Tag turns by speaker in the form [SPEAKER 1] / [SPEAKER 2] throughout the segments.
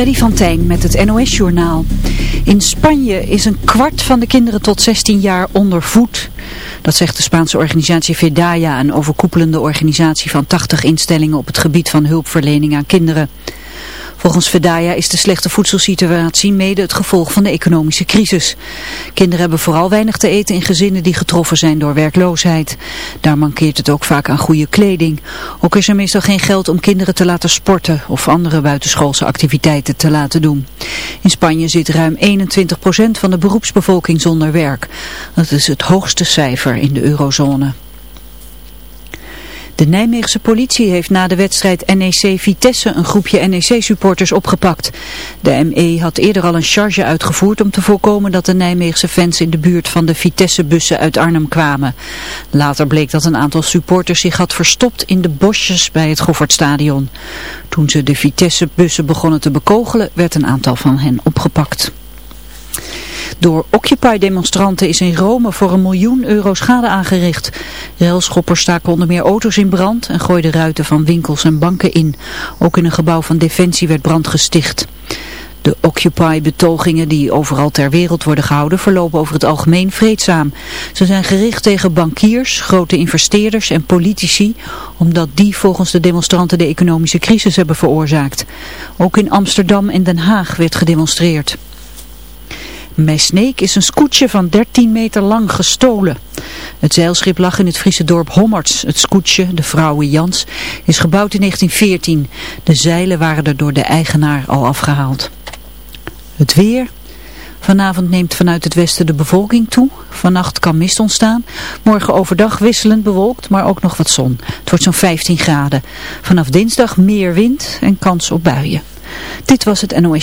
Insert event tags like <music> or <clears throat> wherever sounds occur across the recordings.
[SPEAKER 1] Freddy van met het NOS-journaal. In Spanje is een kwart van de kinderen tot 16 jaar onder voet. Dat zegt de Spaanse organisatie Fedaya, een overkoepelende organisatie van 80 instellingen op het gebied van hulpverlening aan kinderen. Volgens Fedaya is de slechte voedselsituatie mede het gevolg van de economische crisis. Kinderen hebben vooral weinig te eten in gezinnen die getroffen zijn door werkloosheid. Daar mankeert het ook vaak aan goede kleding. Ook is er meestal geen geld om kinderen te laten sporten of andere buitenschoolse activiteiten te laten doen. In Spanje zit ruim 21% van de beroepsbevolking zonder werk. Dat is het hoogste cijfer in de eurozone. De Nijmeegse politie heeft na de wedstrijd NEC Vitesse een groepje NEC-supporters opgepakt. De ME had eerder al een charge uitgevoerd om te voorkomen dat de Nijmeegse fans in de buurt van de Vitesse-bussen uit Arnhem kwamen. Later bleek dat een aantal supporters zich had verstopt in de bosjes bij het Goffertstadion. Toen ze de Vitesse-bussen begonnen te bekogelen werd een aantal van hen opgepakt. Door Occupy-demonstranten is in Rome voor een miljoen euro schade aangericht. Railschoppers staken onder meer auto's in brand en gooiden ruiten van winkels en banken in. Ook in een gebouw van Defensie werd brand gesticht. De Occupy-betogingen die overal ter wereld worden gehouden verlopen over het algemeen vreedzaam. Ze zijn gericht tegen bankiers, grote investeerders en politici, omdat die volgens de demonstranten de economische crisis hebben veroorzaakt. Ook in Amsterdam en Den Haag werd gedemonstreerd. Sneek is een scootje van 13 meter lang gestolen. Het zeilschip lag in het Friese dorp Hommerts. Het scootje, de vrouwen Jans, is gebouwd in 1914. De zeilen waren er door de eigenaar al afgehaald. Het weer... Vanavond neemt vanuit het westen de bevolking toe. Vannacht kan mist ontstaan. Morgen overdag wisselend bewolkt, maar ook nog wat zon. Het wordt zo'n 15 graden. Vanaf dinsdag meer wind en kans op buien. Dit was het NOS.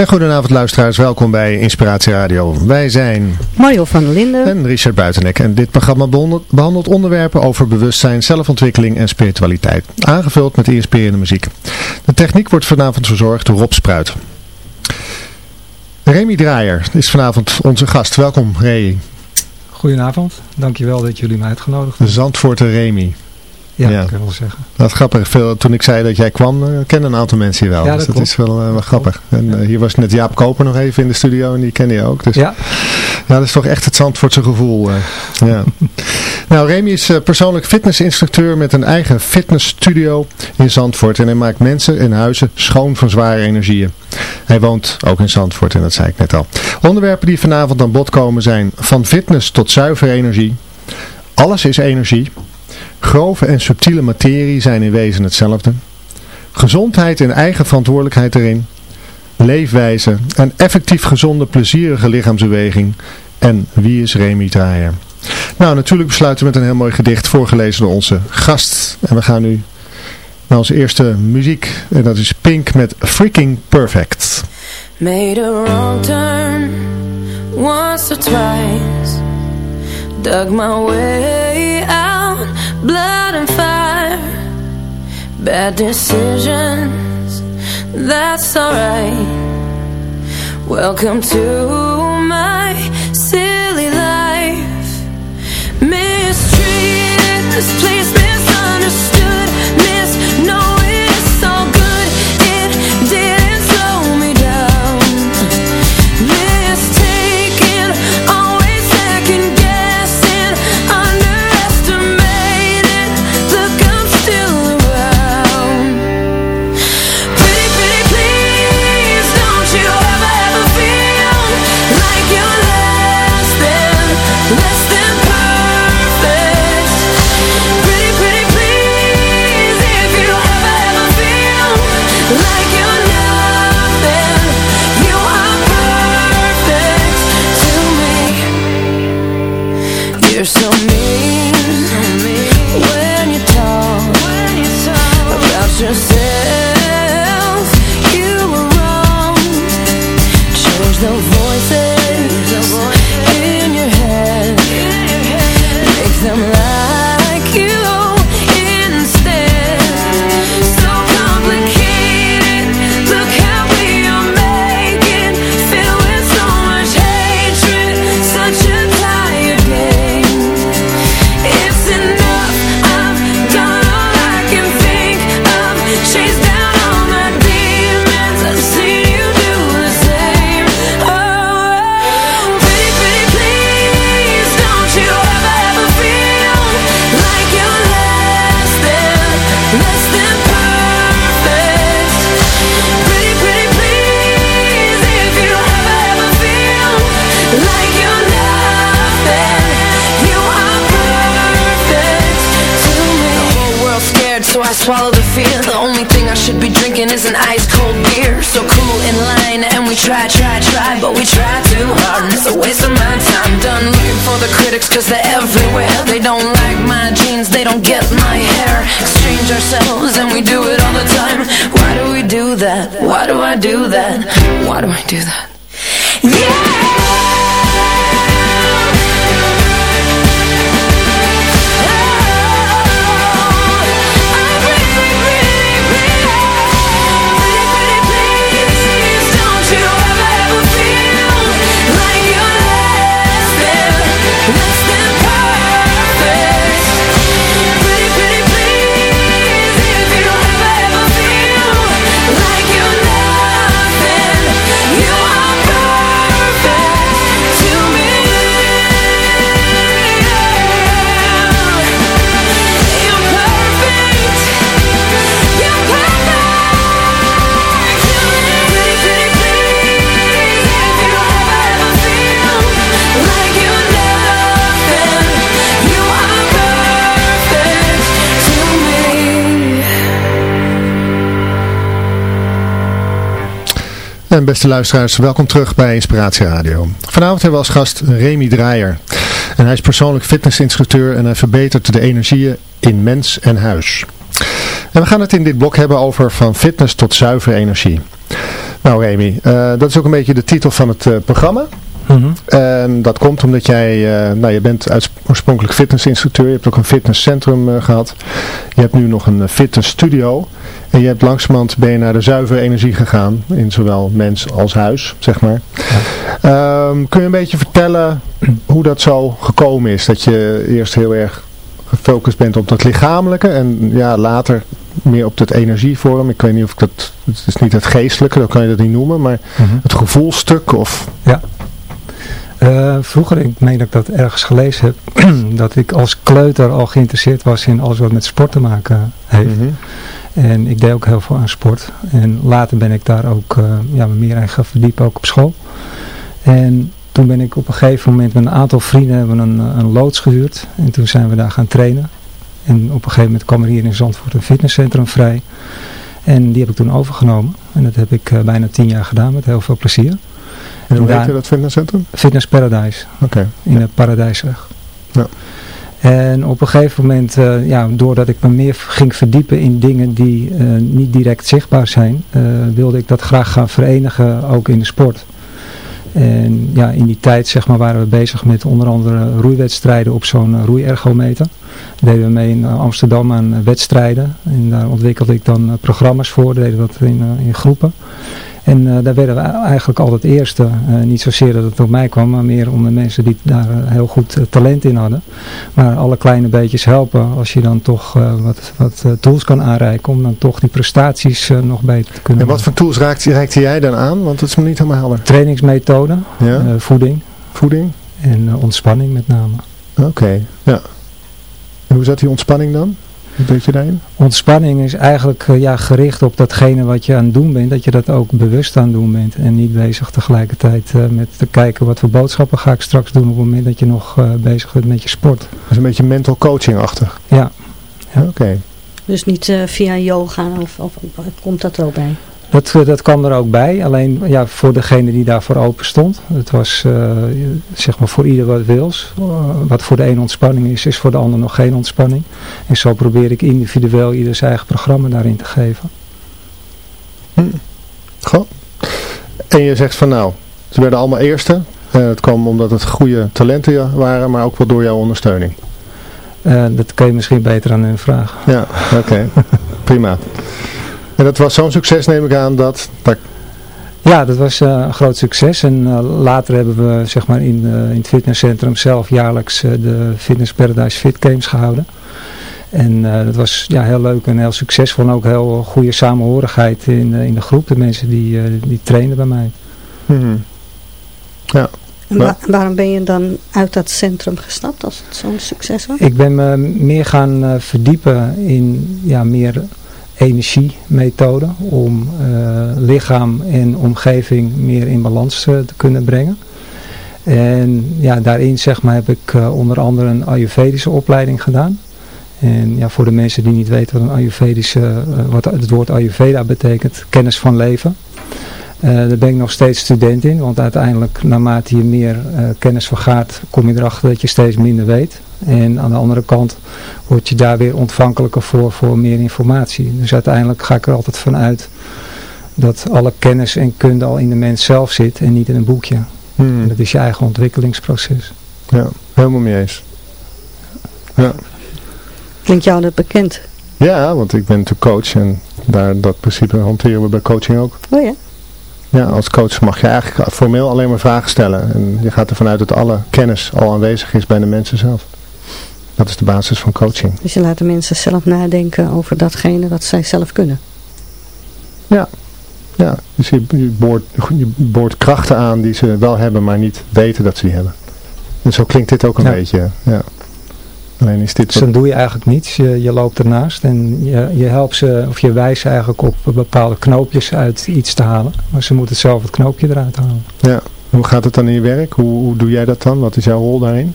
[SPEAKER 2] En
[SPEAKER 3] goedenavond luisteraars, welkom bij Inspiratie Radio. Wij zijn
[SPEAKER 4] Mario van der Linden
[SPEAKER 3] en Richard Buitenek en dit programma behandelt, onderwerpen over bewustzijn, zelfontwikkeling en spiritualiteit. Aangevuld met inspirerende muziek. De techniek wordt vanavond verzorgd door Rob Spruit. Remy Draaier is vanavond onze gast. Welkom Ray.
[SPEAKER 5] Goedenavond, dankjewel dat jullie mij uitgenodigd hebben.
[SPEAKER 3] Zandvoorter Remy.
[SPEAKER 5] Ja,
[SPEAKER 3] Ja.
[SPEAKER 5] dat kan ik wel zeggen.
[SPEAKER 3] Dat is grappig. Veel, toen ik zei dat jij kwam, eh, kennen een aantal mensen je wel.
[SPEAKER 5] Ja,
[SPEAKER 3] dus
[SPEAKER 5] dat
[SPEAKER 3] dat is wel, eh, wel grappig. En eh, hier was net Jaap Koper nog even in de studio en die ken je ook. Dus
[SPEAKER 5] Ja,
[SPEAKER 3] Ja, dat is toch echt het Zandvoortse gevoel. eh. ja. <laughs> nou, Remy is eh, persoonlijk fitnessinstructeur met een eigen fitnessstudio in Zandvoort. En hij maakt mensen en huizen schoon van zware energieën. Hij woont ook in Zandvoort en dat zei ik net al. Onderwerpen die vanavond aan bod komen zijn van fitness tot zuivere energie. Alles is energie. Grove en subtiele materie zijn in wezen hetzelfde. Gezondheid en eigen verantwoordelijkheid erin leefwijze, een effectief gezonde, plezierige lichaamsbeweging en wie is Remy Draaier? Nou, natuurlijk besluiten we met een heel mooi gedicht voorgelezen door onze gast. En we gaan nu naar onze eerste muziek en dat is Pink met Freaking Perfect.
[SPEAKER 2] Made a wrong turn once or twice. Dug my way Bad decisions, that's alright. Welcome to my silly life. Mistreated, misplaced, misunderstood. So do that.
[SPEAKER 3] En beste luisteraars, welkom terug bij Inspiratie Radio. Vanavond hebben we als gast Remy Draaier. En hij is persoonlijk fitnessinstructeur en hij verbetert de energieën in mens en huis. En we gaan het in dit blok hebben over van fitness tot zuivere energie. Nou Remy, eh, dat is ook een beetje de titel van het eh, programma.
[SPEAKER 5] Mhm.
[SPEAKER 3] En dat komt omdat jij, eh, nou je bent oorspronkelijk fitnessinstructeur, je hebt ook een fitnesscentrum eh, gehad. Je hebt nu nog een eh, fitnessstudio. En je hebt langzamerhand ben je naar de zuivere energie gegaan, in zowel mens als huis, zeg maar. Ehm, kun je een beetje vertellen hoe dat zo gekomen is? Dat je eerst heel erg gefocust bent op dat lichamelijke en ja, later meer op dat energievorm. Ik weet niet of ik dat, het is niet het geestelijke, dat kan je dat niet noemen, maar
[SPEAKER 5] Mhm.
[SPEAKER 3] het gevoelstuk of...
[SPEAKER 5] Eh, vroeger, ik meen dat ik dat ergens gelezen heb, <clears throat> dat ik als kleuter al geïnteresseerd was in alles wat met sport te maken heeft.
[SPEAKER 3] Mhm.
[SPEAKER 5] En ik deed ook heel veel aan sport. En later ben ik daar ook eh, ja, me meer in gaan verdiepen, ook op school. En toen ben ik op een gegeven moment met een aantal vrienden hebben een, eh, een loods gehuurd. En toen zijn we daar gaan trainen. En op een gegeven moment kwam er hier in Zandvoort een fitnesscentrum vrij. En die heb ik toen overgenomen. En dat heb ik bijna tien jaar gedaan met heel veel plezier.
[SPEAKER 3] En hoe heette dat fitnesscentrum?
[SPEAKER 5] Fitness Paradise
[SPEAKER 3] Oké.
[SPEAKER 5] in de Paradijsweg.
[SPEAKER 3] Ja.
[SPEAKER 5] En op een gegeven moment, eh, ja, doordat ik me meer ging verdiepen in dingen die eh, niet direct zichtbaar zijn, eh, wilde ik dat graag gaan verenigen, ook in de sport. En ja, in die tijd zeg maar, waren we bezig met onder andere roeiwedstrijden op zo'n roeiergometer. Daar deden we mee in Amsterdam aan wedstrijden. En daar ontwikkelde ik dan programma's voor, deden we dat in, in groepen. En eh, daar werden we eigenlijk altijd eerste. Eh, niet zozeer dat het op mij kwam, maar meer om de mensen die daar eh, heel goed eh, talent in hadden. Maar alle kleine beetjes helpen als je dan toch eh, wat, wat eh, tools kan aanreiken om dan toch die prestaties eh, nog beter te kunnen
[SPEAKER 3] En wat voor tools raakte, reikte jij dan aan? Want dat is me niet helemaal helder.
[SPEAKER 5] Trainingsmethoden,
[SPEAKER 3] Ja?
[SPEAKER 5] eh, voeding
[SPEAKER 3] Voeding?
[SPEAKER 5] en eh, ontspanning met name.
[SPEAKER 3] Oké, ja. En hoe zat die ontspanning dan? Je daarin?
[SPEAKER 5] Ontspanning is eigenlijk eh, ja, gericht op datgene wat je aan het doen bent, dat je dat ook bewust aan het doen bent. En niet bezig tegelijkertijd eh, met te kijken wat voor boodschappen ga ik straks doen op het moment dat je nog eh, bezig bent met je sport.
[SPEAKER 3] Dat is een beetje mental coaching-achtig.
[SPEAKER 5] Ja,
[SPEAKER 3] Ja, Oké.
[SPEAKER 4] Dus niet eh, via yoga of, of, of komt dat er ook bij?
[SPEAKER 5] Dat, eh, dat kwam er ook bij. Alleen ja, voor degene die daarvoor open stond. Het was eh, zeg maar voor ieder wat wils. Eh, wat voor de een ontspanning is, is voor de ander nog geen ontspanning. En zo probeer ik individueel ieder zijn eigen programma daarin te geven.
[SPEAKER 3] Goh. En je zegt van nou, ze werden allemaal eerste. Het kwam omdat het goede talenten waren, maar ook wel door jouw ondersteuning.
[SPEAKER 5] Dat kun je misschien beter aan hun vragen.
[SPEAKER 3] Ja, oké. <laughs> Prima. En dat was zo'n succes neem ik aan dat, dat
[SPEAKER 5] Ja, dat was eh, een groot succes. En eh, later hebben we zeg maar, in, eh, in het fitnesscentrum zelf jaarlijks eh, de Fitness Paradise Fit Games gehouden. En eh, dat was ja, heel leuk en heel succesvol. En ook heel goede samenhorigheid in, in de groep. De mensen die, eh, die trainden bij mij.
[SPEAKER 3] Mhm.
[SPEAKER 4] En
[SPEAKER 3] Ja.
[SPEAKER 4] wa- waarom ben je dan uit dat centrum gestapt als het zo'n succes was?
[SPEAKER 5] Ik ben me meer gaan eh, verdiepen in ja, meer energiemethoden. Om eh, lichaam en omgeving meer in balans eh, te kunnen brengen. En ja, daarin zeg maar, heb ik eh, onder andere een Ayurvedische opleiding gedaan. En ja, voor de mensen die niet weten wat een Ayurvedische, wat het woord Ayurveda betekent, kennis van leven. Daar ben ik nog steeds student in, want uiteindelijk naarmate je meer kennis vergaart, kom je erachter dat je steeds minder weet. En aan de andere kant word je daar weer ontvankelijker voor, voor meer informatie. Dus uiteindelijk ga ik er altijd van uit dat alle kennis en kunde al in de mens zelf zit en niet in een boekje. En dat is je eigen ontwikkelingsproces.
[SPEAKER 3] Ja, helemaal mee eens. Ja.
[SPEAKER 4] Klinkt jou dat bekend?
[SPEAKER 3] ja, want ik ben natuurlijk coach en daar, dat principe hanteren we bij coaching ook.
[SPEAKER 4] Oh ja.
[SPEAKER 3] Ja, als coach mag je eigenlijk formeel alleen maar vragen stellen. En je gaat ervan uit dat alle kennis al aanwezig is bij de mensen zelf. Dat is de basis van coaching.
[SPEAKER 4] Dus je laat de mensen zelf nadenken over datgene wat zij zelf kunnen.
[SPEAKER 3] Ja, dus je, boort, je boort krachten aan die ze wel hebben, maar niet weten dat ze die hebben. En zo klinkt dit ook een
[SPEAKER 5] Ja.
[SPEAKER 3] beetje. Ja. Alleen is dit
[SPEAKER 5] Dus dan doe je eigenlijk niets. Je, je loopt ernaast en je, je helpt ze, of je wijst ze eigenlijk op bepaalde knoopjes uit iets te halen. Maar ze moeten zelf het knoopje eruit halen.
[SPEAKER 3] Ja. Hoe gaat het dan in je werk? Hoe, hoe doe jij dat dan? Wat is jouw rol daarin?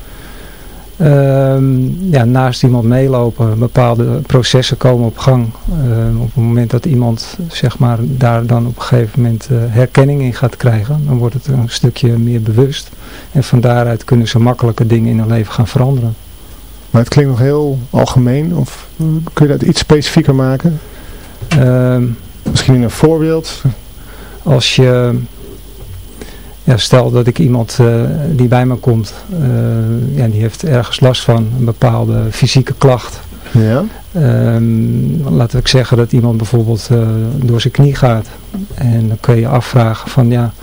[SPEAKER 5] Ehm, ja, naast iemand meelopen, bepaalde processen komen op gang. Ehm, op het moment dat iemand zeg maar, daar dan op een gegeven moment eh, herkenning in gaat krijgen, dan wordt het een stukje meer bewust. En van daaruit kunnen ze makkelijke dingen in hun leven gaan veranderen.
[SPEAKER 3] Maar het klinkt nog heel algemeen. Of kun je dat iets specifieker maken?
[SPEAKER 5] Ehm,
[SPEAKER 3] Misschien een voorbeeld?
[SPEAKER 5] als je, ja, stel dat ik iemand eh, die bij me komt, eh, ja, die heeft ergens last van een bepaalde fysieke klacht.
[SPEAKER 3] Ja?
[SPEAKER 5] Ehm, laten we zeggen dat iemand bijvoorbeeld eh, door zijn knie gaat. En dan kun je afvragen van ja,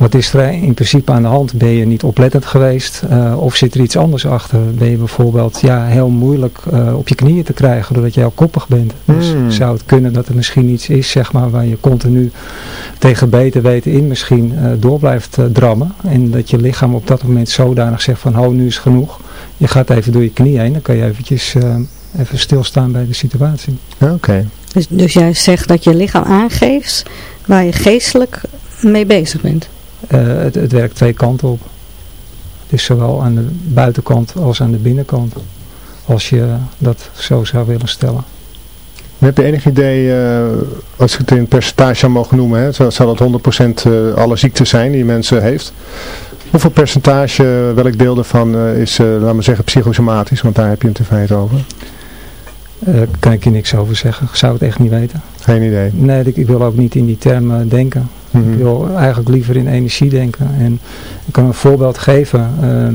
[SPEAKER 5] wat is er in principe aan de hand? Ben je niet oplettend geweest? Eh, of zit er iets anders achter? Ben je bijvoorbeeld ja, heel moeilijk eh, op je knieën te krijgen doordat je al koppig bent? Dus
[SPEAKER 3] Hmm.
[SPEAKER 5] zou het kunnen dat er misschien iets is zeg maar, waar je continu tegen beter weten in misschien eh, door blijft drammen. En dat je lichaam op dat moment zodanig zegt van ho nu is genoeg. Je gaat even door je knie heen. Dan kan je eventjes eh, even stilstaan bij de situatie.
[SPEAKER 3] Oké.
[SPEAKER 4] Dus, dus jij zegt dat je lichaam aangeeft waar je geestelijk mee bezig bent.
[SPEAKER 5] Eh, het, het werkt twee kanten op. Dus zowel aan de buitenkant als aan de binnenkant. Als je dat zo zou willen stellen.
[SPEAKER 3] Heb je enig idee, eh, als ik het in percentage zou mogen noemen, hè, zou, dat 100% eh, alle ziektes zijn die mensen heeft? Hoeveel percentage, welk deel daarvan is, laten we zeggen, psychosomatisch? Want daar heb je het in feite over.
[SPEAKER 5] Daar Eh, kan ik je niks over zeggen. Ik zou het echt niet weten.
[SPEAKER 3] Geen idee.
[SPEAKER 5] Nee, ik, ik wil ook niet in die termen denken.
[SPEAKER 3] Mhm.
[SPEAKER 5] Ik wil eigenlijk liever in energie denken. En ik kan een voorbeeld geven. Ehm,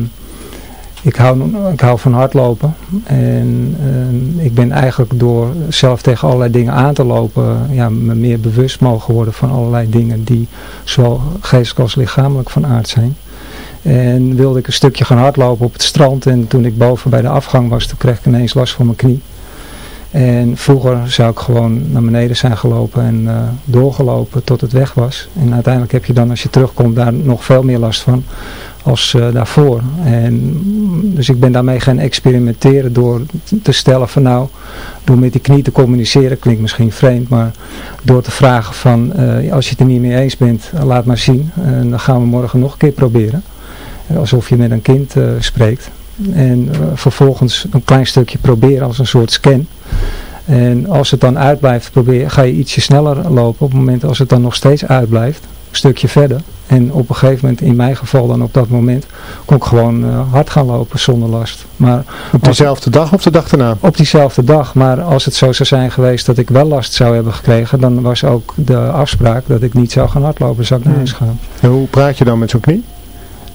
[SPEAKER 5] ik, hou, ik hou van hardlopen. En ehm, ik ben eigenlijk door zelf tegen allerlei dingen aan te lopen, ja, me meer bewust mogen worden van allerlei dingen die zowel geestelijk als lichamelijk van aard zijn. En wilde ik een stukje gaan hardlopen op het strand. En toen ik boven bij de afgang was, toen kreeg ik ineens last van mijn knie. En vroeger zou ik gewoon naar beneden zijn gelopen en eh, doorgelopen tot het weg was. En uiteindelijk heb je dan als je terugkomt daar nog veel meer last van als eh, daarvoor. En, dus ik ben daarmee gaan experimenteren door te stellen van nou, door met die knie te communiceren, klinkt misschien vreemd, maar door te vragen van eh, als je het er niet mee eens bent, laat maar zien. En dan gaan we morgen nog een keer proberen. Alsof je met een kind spreekt. En eh, vervolgens een klein stukje proberen als een soort scan. En als het dan uitblijft, probeer, ga je ietsje sneller lopen. Op het moment als het dan nog steeds uitblijft, een stukje verder. En op een gegeven moment, in mijn geval dan op dat moment, kon ik gewoon eh, hard gaan lopen zonder last. Maar
[SPEAKER 3] Op dezelfde dag of de dag daarna?
[SPEAKER 5] op diezelfde dag. Maar als het zo zou zijn geweest dat ik wel last zou hebben gekregen, dan was ook de afspraak dat ik niet zou gaan hardlopen, zou ik naar huis gaan.
[SPEAKER 3] En hoe praat je dan met zo'n knie?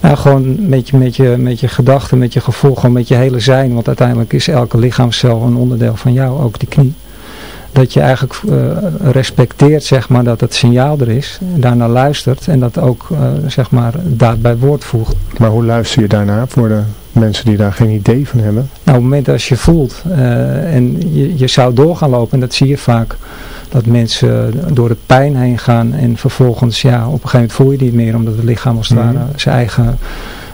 [SPEAKER 5] Nou, gewoon met je, met, je, met je gedachten, met je gevoel, gewoon met je hele zijn. Want uiteindelijk is elke lichaamscel een onderdeel van jou, ook die knie. Dat je eigenlijk eh, respecteert, zeg maar, dat het signaal er is. En daarnaar luistert en dat ook, eh, zeg maar, daad bij woord voegt.
[SPEAKER 3] Maar hoe luister je daarnaar voor de mensen die daar geen idee van hebben?
[SPEAKER 5] Nou, op het moment als je voelt eh, en je, je zou door gaan lopen, en dat zie je vaak, dat mensen door de pijn heen gaan en vervolgens, ja, op een gegeven moment voel je het niet meer, omdat het lichaam als het
[SPEAKER 3] Mhm.
[SPEAKER 5] ware zijn eigen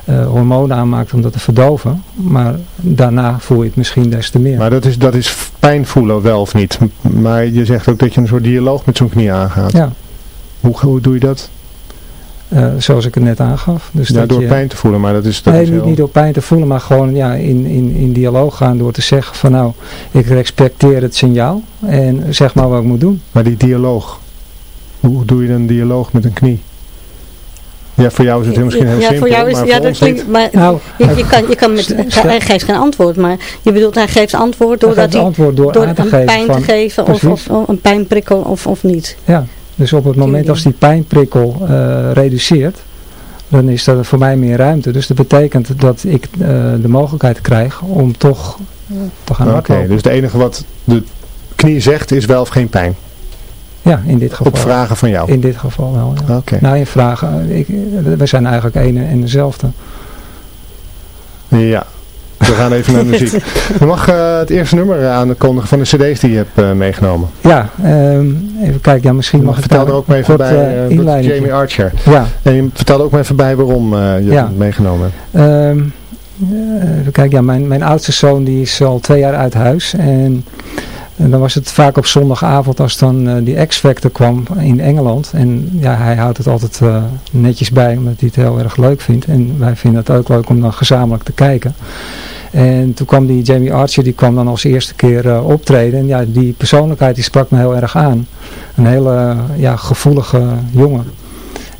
[SPEAKER 5] eh, hormonen aanmaakt om dat te verdoven. Maar daarna voel je het misschien des te meer.
[SPEAKER 3] Maar dat is, dat is pijn voelen wel of niet. Maar je zegt ook dat je een soort dialoog met zo'n knie aangaat.
[SPEAKER 5] Ja,
[SPEAKER 3] Hoe, hoe doe je dat?
[SPEAKER 5] Eh, zoals ik het net aangaf. Dus
[SPEAKER 3] ja,
[SPEAKER 5] dat
[SPEAKER 3] door
[SPEAKER 5] je,
[SPEAKER 3] pijn te voelen, maar dat is, dat
[SPEAKER 5] nee,
[SPEAKER 3] is
[SPEAKER 5] niet,
[SPEAKER 3] heel...
[SPEAKER 5] niet door pijn te voelen, maar gewoon ja, in, in, in dialoog gaan door te zeggen van nou, ik respecteer het signaal en zeg maar wat ik moet doen.
[SPEAKER 3] Maar die dialoog, hoe doe je dan een dialoog met een knie? Ja, voor jou is het heel misschien heel
[SPEAKER 4] ja,
[SPEAKER 3] simpel,
[SPEAKER 4] voor jou is,
[SPEAKER 3] maar
[SPEAKER 4] ja,
[SPEAKER 3] voor
[SPEAKER 4] dat
[SPEAKER 3] ons niet.
[SPEAKER 4] klinkt, maar
[SPEAKER 5] Nou,
[SPEAKER 4] je, je kan, je kan met, hij geeft geen antwoord, maar je bedoelt hij geeft antwoord
[SPEAKER 5] Hij
[SPEAKER 4] doordat
[SPEAKER 5] geeft
[SPEAKER 4] hij
[SPEAKER 5] antwoord door,
[SPEAKER 4] door
[SPEAKER 5] aan te
[SPEAKER 4] een
[SPEAKER 5] geven
[SPEAKER 4] pijn
[SPEAKER 5] van,
[SPEAKER 4] te geven of, of, of een pijnprikkel of, of niet.
[SPEAKER 5] Ja, dus op het moment als die pijnprikkel eh, reduceert, dan is er voor mij meer ruimte. Dus dat betekent dat ik eh, de mogelijkheid krijg om toch te gaan
[SPEAKER 3] Oké, dus het enige wat de knie zegt is wel of geen pijn.
[SPEAKER 5] Ja, in dit geval.
[SPEAKER 3] Op vragen van jou.
[SPEAKER 5] In dit geval wel, ja.
[SPEAKER 3] Oké.
[SPEAKER 5] Nou, in vragen, ik, we zijn eigenlijk één en dezelfde.
[SPEAKER 3] Ja, we gaan even naar muziek. <laughs> Je mag eh, het eerste nummer aankondigen van de cd's die je hebt eh, meegenomen.
[SPEAKER 5] Ja, ehm, even kijken, ja, misschien mag ik
[SPEAKER 3] Vertel
[SPEAKER 5] daar
[SPEAKER 3] er ook even
[SPEAKER 5] kort,
[SPEAKER 3] bij,
[SPEAKER 5] eh.
[SPEAKER 3] Jamie Archer.
[SPEAKER 5] Ja,
[SPEAKER 3] En je vertel ook maar even bij waarom je
[SPEAKER 5] Ja.
[SPEAKER 3] het meegenomen hebt.
[SPEAKER 5] Eh, even kijken, ja, mijn, mijn oudste zoon die is al twee jaar uit huis. En, en dan was het vaak op zondagavond als dan eh, die X-Factor kwam in Engeland. En ja, hij houdt het altijd eh, netjes bij omdat hij het heel erg leuk vindt. En wij vinden het ook leuk om dan gezamenlijk te kijken. En toen kwam die Jamie Archer, die kwam dan als eerste keer eh, optreden. En ja, die persoonlijkheid die sprak me heel erg aan. Een hele ja, gevoelige jongen.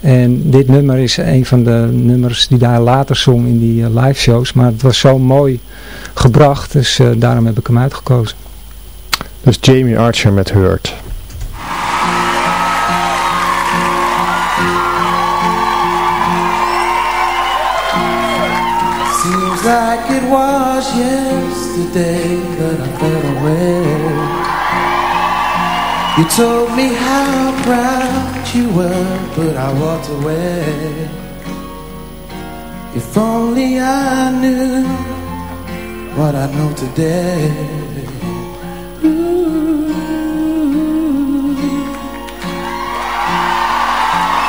[SPEAKER 5] En dit nummer is een van de nummers die hij later zong in die live shows. Maar het was zo mooi gebracht, dus daarom heb ik hem uitgekozen.
[SPEAKER 3] Dus Jamie Archer met Hurt.
[SPEAKER 6] Seems like it was yesterday that I fell away. You told me how proud you were, but I walked away. If only I knew what I know today.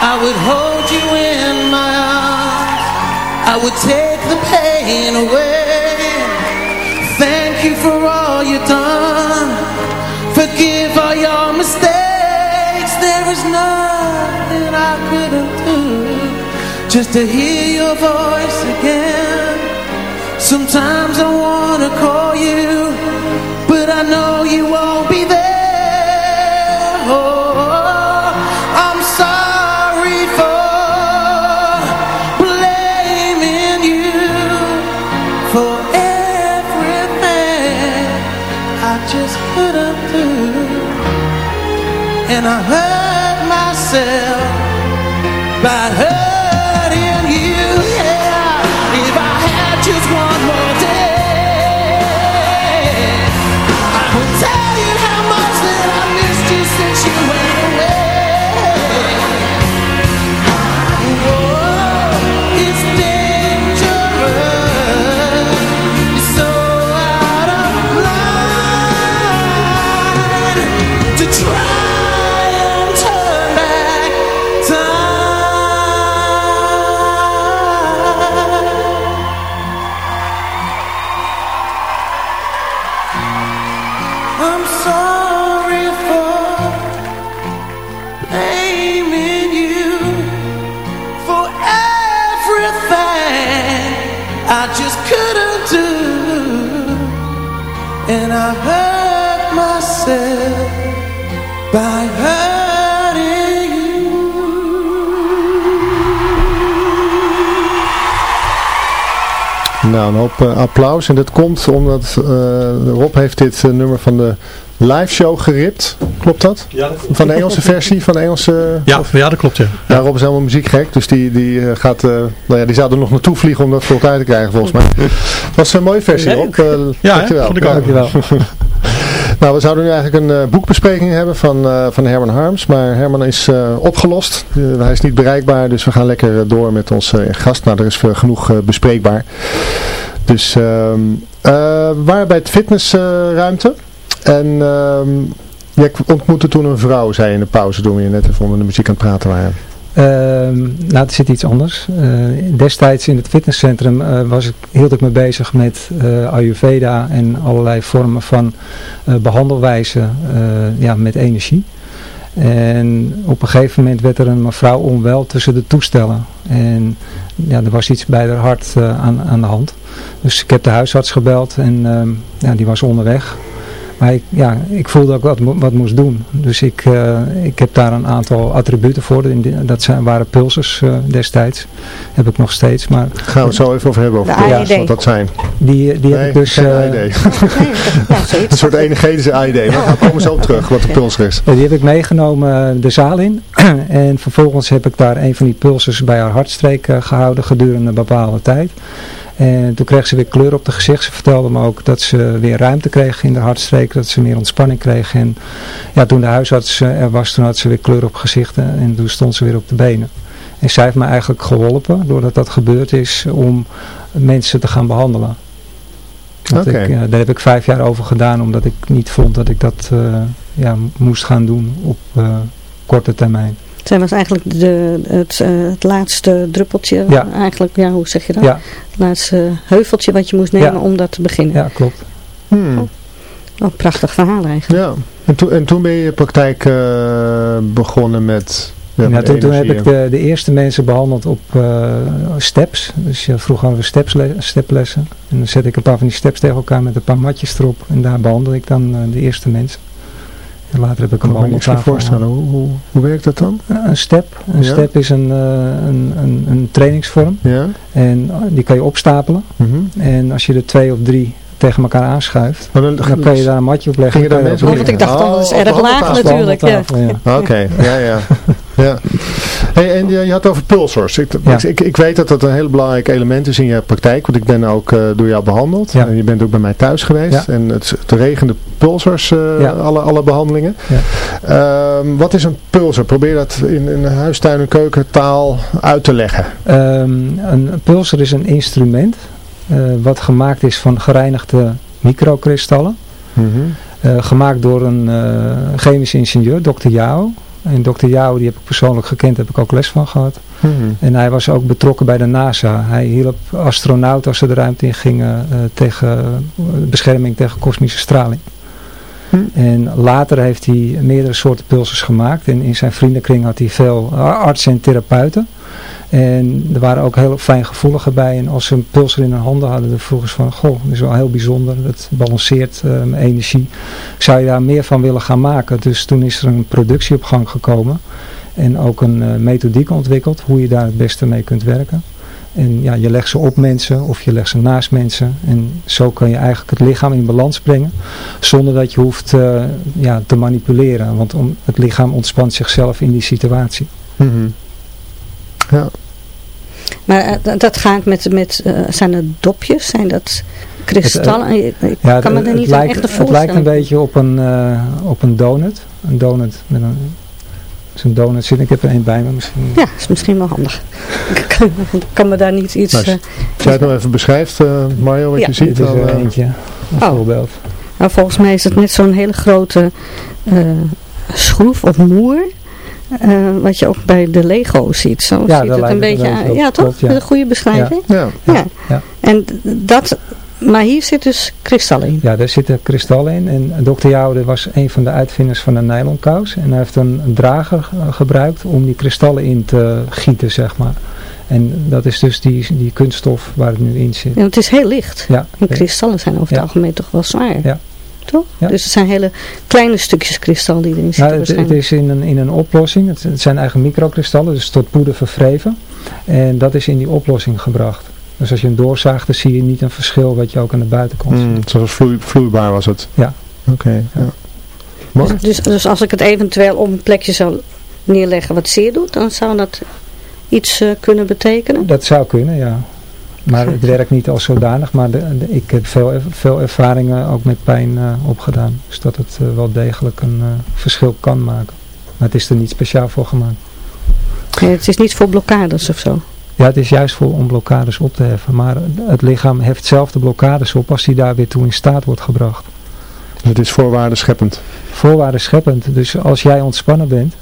[SPEAKER 6] I would hold you in my arms. I would take the pain away. Thank you for all you've done. Forgive all your mistakes. There is nothing I couldn't do just to hear your voice again. Sometimes I wanna call you, but I know you won't be there. I heard
[SPEAKER 3] Nou, een hoop eh, applaus. En dat komt omdat eh, Rob heeft dit eh, nummer van de live show geript. Klopt dat?
[SPEAKER 7] Ja, dat klopt.
[SPEAKER 3] Van de Engelse versie, van de Engelse...
[SPEAKER 7] Ja, ja, dat klopt, ja.
[SPEAKER 3] Ja, Rob is helemaal muziekgek, dus die, die, gaat, eh, nou ja, die zou er nog naartoe vliegen om dat voor elkaar te krijgen volgens mij. Was een mooie versie, Rob. Eh,
[SPEAKER 7] Ja,
[SPEAKER 3] dankjewel.
[SPEAKER 7] Vond ik ook.
[SPEAKER 3] Dankjewel. <laughs> nou, we zouden nu eigenlijk een eh, boekbespreking hebben van, eh, van Herman Harms, maar Herman is eh, opgelost. Hij is niet bereikbaar, dus we gaan lekker door met onze gast. Nou, er is genoeg bespreekbaar. Dus ehm eh, we waren bij het fitnessruimte. en ehm jij ontmoette toen een vrouw, zei je in de pauze toen we hier net even onder de muziek aan het praten waren.
[SPEAKER 5] Ehm, nou, het zit iets anders. Eh, destijds in het fitnesscentrum eh, was ik, hield ik me bezig met eh, Ayurveda en allerlei vormen van eh, behandelwijzen eh, ja, met energie. En op een gegeven moment werd er een mevrouw onwel tussen de toestellen. En ja, er was iets bij haar hart aan, aan de hand. Dus ik heb de huisarts gebeld en ehm, ja, die was onderweg. Maar ik, ja, ik voelde dat ik wat, wat moest doen. Dus ik, eh, ik heb daar een aantal attributen voor. Dat zijn, waren pulsers eh, destijds. Heb ik nog steeds. Maar
[SPEAKER 3] Gaan we het zo even over hebben, over
[SPEAKER 4] De
[SPEAKER 3] pulsers,
[SPEAKER 4] AED.
[SPEAKER 3] wat dat zijn.
[SPEAKER 5] die, die
[SPEAKER 3] Nee,
[SPEAKER 5] heb ik dus...
[SPEAKER 3] geen
[SPEAKER 5] eh. <laughs>
[SPEAKER 4] Ja, zoiets.
[SPEAKER 3] Een soort energetische AED. Maar we komen zo op terug, wat de pulser is.
[SPEAKER 5] Eh, Die heb ik meegenomen eh, de zaal in. <clears throat> en vervolgens heb ik daar een van die pulsers bij haar hartstreek eh, gehouden gedurende een bepaalde tijd. En toen kreeg ze weer kleur op de gezicht. Ze vertelde me ook dat ze weer ruimte kreeg in de hartstreek. Dat ze meer ontspanning kreeg. En ja, toen de huisarts eh, er was, toen had ze weer kleur op gezicht. En en toen stond ze weer op de benen. En zij heeft me eigenlijk geholpen, doordat dat gebeurd is, om mensen te gaan behandelen. Ik, eh, daar heb ik vijf jaar over gedaan, omdat ik niet vond dat ik dat eh, ja, moest gaan doen op korte termijn.
[SPEAKER 4] Zij was eigenlijk de, het, eh, het laatste druppeltje.
[SPEAKER 5] Ja.
[SPEAKER 4] Eigenlijk, ja, hoe zeg je dat?
[SPEAKER 5] Ja,
[SPEAKER 4] Het laatste heuveltje wat je moest nemen
[SPEAKER 5] Ja.
[SPEAKER 4] om dat te beginnen.
[SPEAKER 5] ja klopt.
[SPEAKER 3] Hmm.
[SPEAKER 4] Oh, prachtig verhaal eigenlijk.
[SPEAKER 3] Ja. En, toen en toen ben je je praktijk eh, begonnen met... Ja,
[SPEAKER 5] toen, toen heb ik de, de eerste mensen behandeld op eh, steps. Dus ja, vroeger hadden we stepsle- steplessen. En dan zet ik een paar van die steps tegen elkaar met een paar matjes erop. En daar behandel ik dan eh, de eerste mensen. En later heb ik
[SPEAKER 3] meer
[SPEAKER 5] behandeltafel.
[SPEAKER 3] voorstellen. Hoe, hoe, hoe werkt dat dan?
[SPEAKER 5] Eh, Een step. Een
[SPEAKER 3] Ja.
[SPEAKER 5] step is een, eh, een, een, een trainingsvorm.
[SPEAKER 3] Ja?
[SPEAKER 5] En eh, die kan je opstapelen.
[SPEAKER 3] Mhm.
[SPEAKER 5] En als je er twee of drie tegen elkaar aanschuift,
[SPEAKER 3] dan,
[SPEAKER 5] dan kan je daar een matje op leggen. Dan je
[SPEAKER 3] mensen
[SPEAKER 5] op
[SPEAKER 4] Oh, want ik dacht dan, dat is
[SPEAKER 3] Oh,
[SPEAKER 4] erg laag natuurlijk. Ja.
[SPEAKER 5] Behandeltafel, ja.
[SPEAKER 3] Oké, ja, ja. <laughs> Ja. Hey, en je, je had over pulsars. Ik,
[SPEAKER 5] Ja.
[SPEAKER 3] ik, ik weet dat dat een heel belangrijk element is in je praktijk, want ik ben ook eh, door jou behandeld.
[SPEAKER 5] Ja.
[SPEAKER 3] En je bent ook bij mij thuis geweest.
[SPEAKER 5] Ja.
[SPEAKER 3] En het, het regende pulsars, eh,
[SPEAKER 5] Ja.
[SPEAKER 3] alle, alle behandelingen.
[SPEAKER 5] Ja.
[SPEAKER 3] Ehm, wat is een pulsar? Probeer dat in, in huistuin- en keukentaal uit te leggen.
[SPEAKER 5] Ehm, een pulsar is een instrument eh, wat gemaakt is van gereinigde microkristallen. Eh, gemaakt door een eh chemisch ingenieur, Dr. Yao. En Dr. Yao, die heb ik persoonlijk gekend, heb ik ook les van gehad. En hij was ook betrokken bij de NASA. Hij hielp astronauten als ze de ruimte in gingen eh, tegen eh, bescherming tegen kosmische straling. En later heeft hij meerdere soorten pulsers gemaakt. En in zijn vriendenkring had hij veel artsen en therapeuten. En er waren ook heel fijngevoeligen bij. En als ze een pulser in hun handen hadden, dan vroegen ze van, goh, dat is wel heel bijzonder. Dat balanceert mijn energie. Zou je daar meer van willen gaan maken? Dus toen is er een productie op gang gekomen. En ook een eh, methodiek ontwikkeld, hoe je daar het beste mee kunt werken. En ja, je legt ze op mensen of je legt ze naast mensen. En zo kan je eigenlijk het lichaam in balans brengen. Zonder dat je hoeft eh, ja, te manipuleren. Want om, het lichaam ontspant zichzelf in die situatie.
[SPEAKER 3] Ja.
[SPEAKER 4] Maar eh, dat- dat gaat met, met eh, zijn het dopjes? Zijn dat kristallen? Ik ik
[SPEAKER 5] Ja,
[SPEAKER 4] kan me
[SPEAKER 5] het,
[SPEAKER 4] er
[SPEAKER 5] het
[SPEAKER 4] niet
[SPEAKER 5] lijkt,
[SPEAKER 4] echt
[SPEAKER 5] het
[SPEAKER 4] voorstellen.
[SPEAKER 5] lijkt een beetje op een, eh, op een donut. Een donut met een... Zo'n donut zit. Ik heb er één bij me misschien.
[SPEAKER 4] Ja, is misschien wel handig. <laughs> Ik kan, kan me daar niet iets...
[SPEAKER 3] Nou,
[SPEAKER 4] eh,
[SPEAKER 3] Als jij het nog even beschrijft, eh, Mario, wat
[SPEAKER 4] Ja.
[SPEAKER 3] je ziet.
[SPEAKER 5] Dit is
[SPEAKER 3] dan,
[SPEAKER 5] er
[SPEAKER 3] eh,
[SPEAKER 5] eentje. Een
[SPEAKER 4] Oh.
[SPEAKER 5] voorbeeld.
[SPEAKER 4] nou, volgens mij is het net zo'n hele grote eh, schroef of moer. Eh, wat je ook bij de Lego ziet. Zo
[SPEAKER 5] Ja,
[SPEAKER 4] ziet het een beetje
[SPEAKER 5] een
[SPEAKER 4] aan. Ja, toch?
[SPEAKER 5] Klopt, ja.
[SPEAKER 4] Een goede beschrijving.
[SPEAKER 3] ja.
[SPEAKER 4] Ja.
[SPEAKER 5] Ja.
[SPEAKER 4] En dat, maar hier zit dus kristal in.
[SPEAKER 5] Ja, daar zitten kristallen in. En Dr. Joude was een van de uitvinders van de nylonkous. En hij heeft een, een drager gebruikt om die kristallen in te gieten, zeg maar. En dat is dus die, die kunststof waar het nu in zit.
[SPEAKER 4] Ja, het is heel licht.
[SPEAKER 5] Ja,
[SPEAKER 4] En kristallen zijn over het algemeen toch wel zwaar.
[SPEAKER 5] Ja.
[SPEAKER 4] Toch?
[SPEAKER 5] Ja.
[SPEAKER 4] Dus het zijn hele kleine stukjes kristal die erin zitten
[SPEAKER 5] Nou, het, het is in een, in een oplossing. Het, het zijn eigen microkristallen, dus tot poeder verwreven. En dat is in die oplossing gebracht. Dus als je hem doorzaagt, dan zie je niet een verschil wat je ook aan de buitenkant ziet.
[SPEAKER 3] Mm, zoals vloei, vloeibaar was het.
[SPEAKER 5] Ja.
[SPEAKER 3] Oké, ja.
[SPEAKER 4] Dus, dus, dus als ik het eventueel op een plekje zou neerleggen wat zeer doet, dan zou dat iets eh, kunnen betekenen?
[SPEAKER 5] Dat zou kunnen, ja. Maar het werkt niet als zodanig. Maar de, de- ik heb veel, veel ervaringen ook met pijn eh, opgedaan. Dus dat het eh, wel degelijk een eh, verschil kan maken. Maar het is er niet speciaal voor gemaakt.
[SPEAKER 4] Nee, het is niet voor blokkades of zo.
[SPEAKER 5] Ja, het is juist voor om blokkades op te heffen. Maar het lichaam heft zelf de blokkades op als die daar weer toe in staat wordt gebracht.
[SPEAKER 3] Het is voorwaarde scheppend.
[SPEAKER 5] Voorwaarden scheppend. Dus als jij ontspannen bent,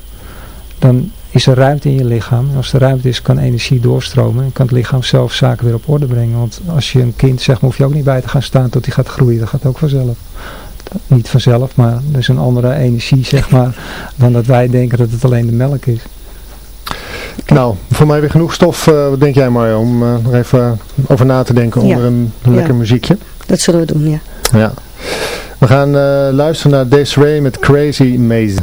[SPEAKER 5] dan is er ruimte in je lichaam. En als er ruimte is, kan energie doorstromen. En kan het lichaam zelf zaken weer op orde brengen. Want als je een kind zegt, hoef je ook niet bij te gaan staan tot hij gaat groeien. Dat gaat ook vanzelf. Niet vanzelf, maar er is een andere energie, zeg maar, <laughs> dan dat wij denken dat het alleen de melk is.
[SPEAKER 3] Nou, voor mij weer genoeg stof. eh, wat denk jij Mario, om eh, nog even over na te denken onder
[SPEAKER 4] Ja.
[SPEAKER 3] een lekker
[SPEAKER 4] Ja.
[SPEAKER 3] muziekje?
[SPEAKER 4] Dat zullen we doen, ja.
[SPEAKER 3] Ja. We gaan eh, luisteren naar Desiree met Crazy Maze.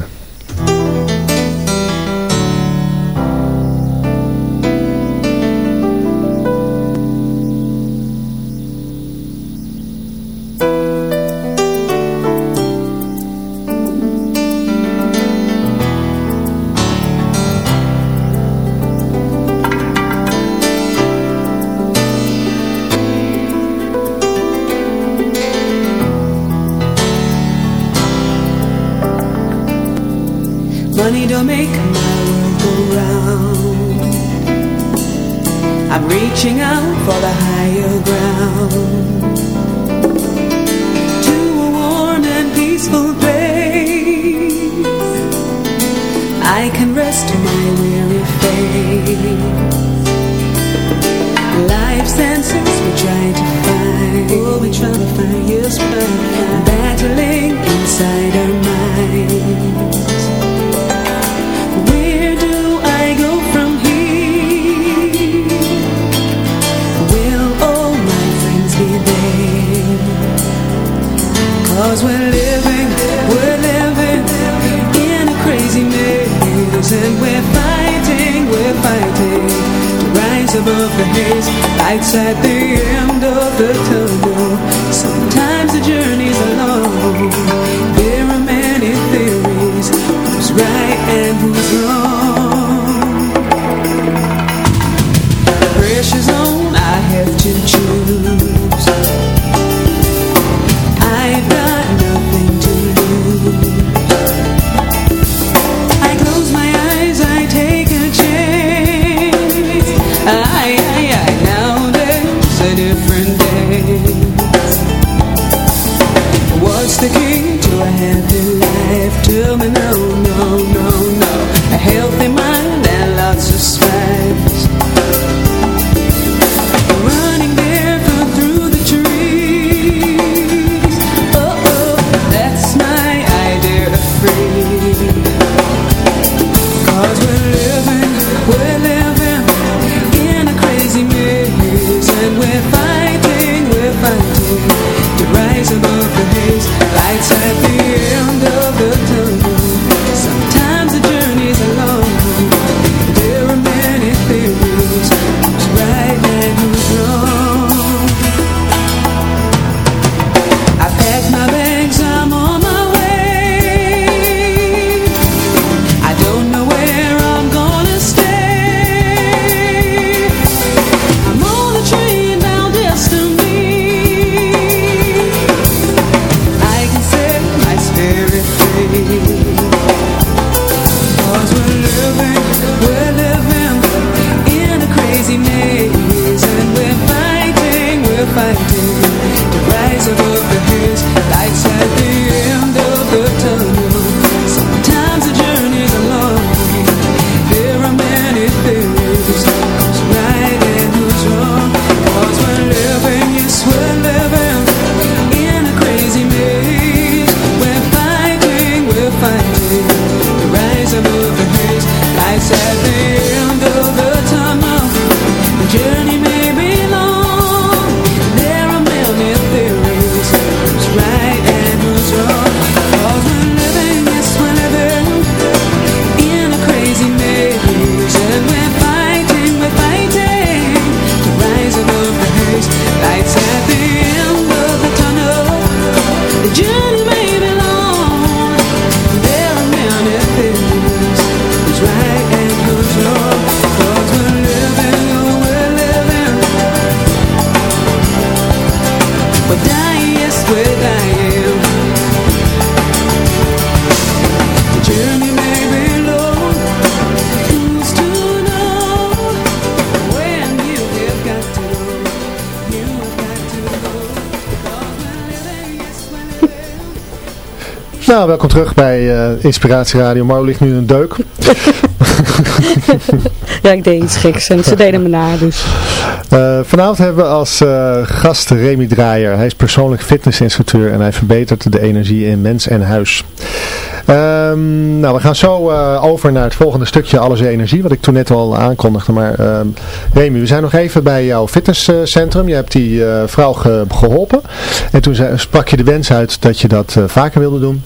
[SPEAKER 3] Nou, welkom terug bij eh, Inspiratie Radio. Marlo ligt nu in een deuk. <laughs>
[SPEAKER 4] Ja, ik deed iets geks en ze deden me na, dus.
[SPEAKER 3] Eh, vanavond hebben we als eh, gast Remy Draaier. Hij is persoonlijk fitnessinstructeur en hij verbetert de energie in mens en huis. Ehm, nou, we gaan zo over naar het volgende stukje Alles Energie, wat ik toen net al aankondigde. Maar ehm, Remy, we zijn nog even bij jouw fitnesscentrum. Je hebt die vrouw ge- geholpen. En toen zei- sprak je de wens uit dat je dat vaker wilde doen.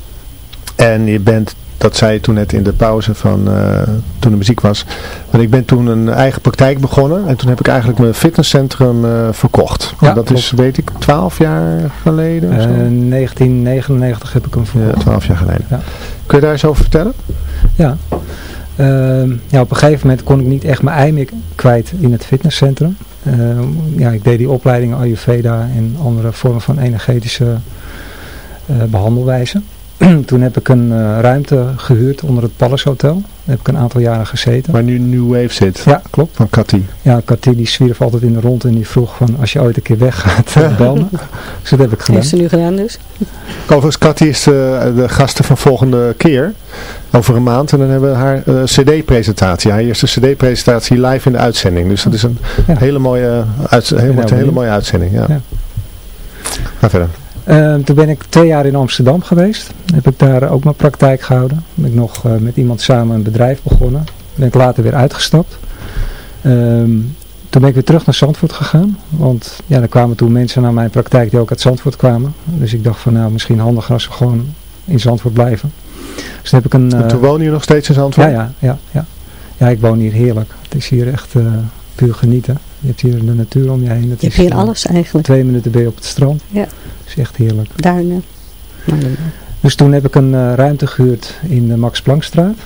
[SPEAKER 3] En je bent, dat zei je toen net in de pauze van eh, toen de muziek was. Want ik ben toen een eigen praktijk begonnen. En toen heb ik eigenlijk mijn fitnesscentrum eh, verkocht.
[SPEAKER 5] Ja,
[SPEAKER 3] dat is, weet ik, 12 jaar geleden of
[SPEAKER 5] Eh,
[SPEAKER 3] zo?
[SPEAKER 5] 1999 heb ik hem
[SPEAKER 3] Ja,
[SPEAKER 5] verkocht.
[SPEAKER 3] 12 jaar geleden.
[SPEAKER 5] Ja.
[SPEAKER 3] Kun je daar eens over vertellen?
[SPEAKER 5] Ja. Ehm, ja, op een gegeven moment kon ik niet echt mijn ei meer kwijt in het fitnesscentrum. Ehm, ja, ik deed die opleidingen Ayurveda en andere vormen van energetische eh, behandelwijzen. <clears throat> Toen heb ik een eh, ruimte gehuurd onder het Palace Hotel. Daar heb ik een aantal jaren gezeten.
[SPEAKER 3] Waar nu New Wave zit.
[SPEAKER 5] Ja, klopt.
[SPEAKER 3] Van Cathy.
[SPEAKER 5] Ja, Katie die zwierf altijd in de rond en die vroeg van als je ooit een keer weggaat, eh, <laughs> bel me. Dus dat heb ik gedaan.
[SPEAKER 4] Heeft ze nu gedaan dus.
[SPEAKER 3] Overigens, Cathy is de, de gasten van volgende keer. Over een maand. En dan hebben we haar eh, cd-presentatie. Haar eerste cd-presentatie live in de uitzending. Dus dat is een
[SPEAKER 5] Ja.
[SPEAKER 3] hele mooie, uit, hele, mooie uitzending. Ja.
[SPEAKER 5] Ja.
[SPEAKER 3] Ga verder.
[SPEAKER 5] Ehm, toen ben ik twee jaar in Amsterdam geweest. Heb ik daar ook mijn praktijk gehouden. Ben ik nog eh, met iemand samen een bedrijf begonnen. Ben ik later weer uitgestapt. Ehm, toen ben ik weer terug naar Zandvoort gegaan. Want ja, er kwamen toen mensen naar mijn praktijk die ook uit Zandvoort kwamen. Dus ik dacht van nou misschien handiger als we gewoon in Zandvoort blijven. Dus toen heb ik een...
[SPEAKER 3] En
[SPEAKER 5] eh,
[SPEAKER 3] toen woon je nog steeds in Zandvoort?
[SPEAKER 5] ja, ja, ja, ja. Ja, ik woon hier heerlijk. Het is hier echt eh, puur genieten. Je hebt hier de natuur om je heen. Het
[SPEAKER 4] Je hebt hier
[SPEAKER 5] eh,
[SPEAKER 4] alles eigenlijk.
[SPEAKER 5] Twee minuten ben je op het strand.
[SPEAKER 4] Ja.
[SPEAKER 5] Het is echt heerlijk.
[SPEAKER 4] Duinen. Dan-
[SPEAKER 5] Dus toen heb ik een eh, ruimte gehuurd in de Max Planckstraat.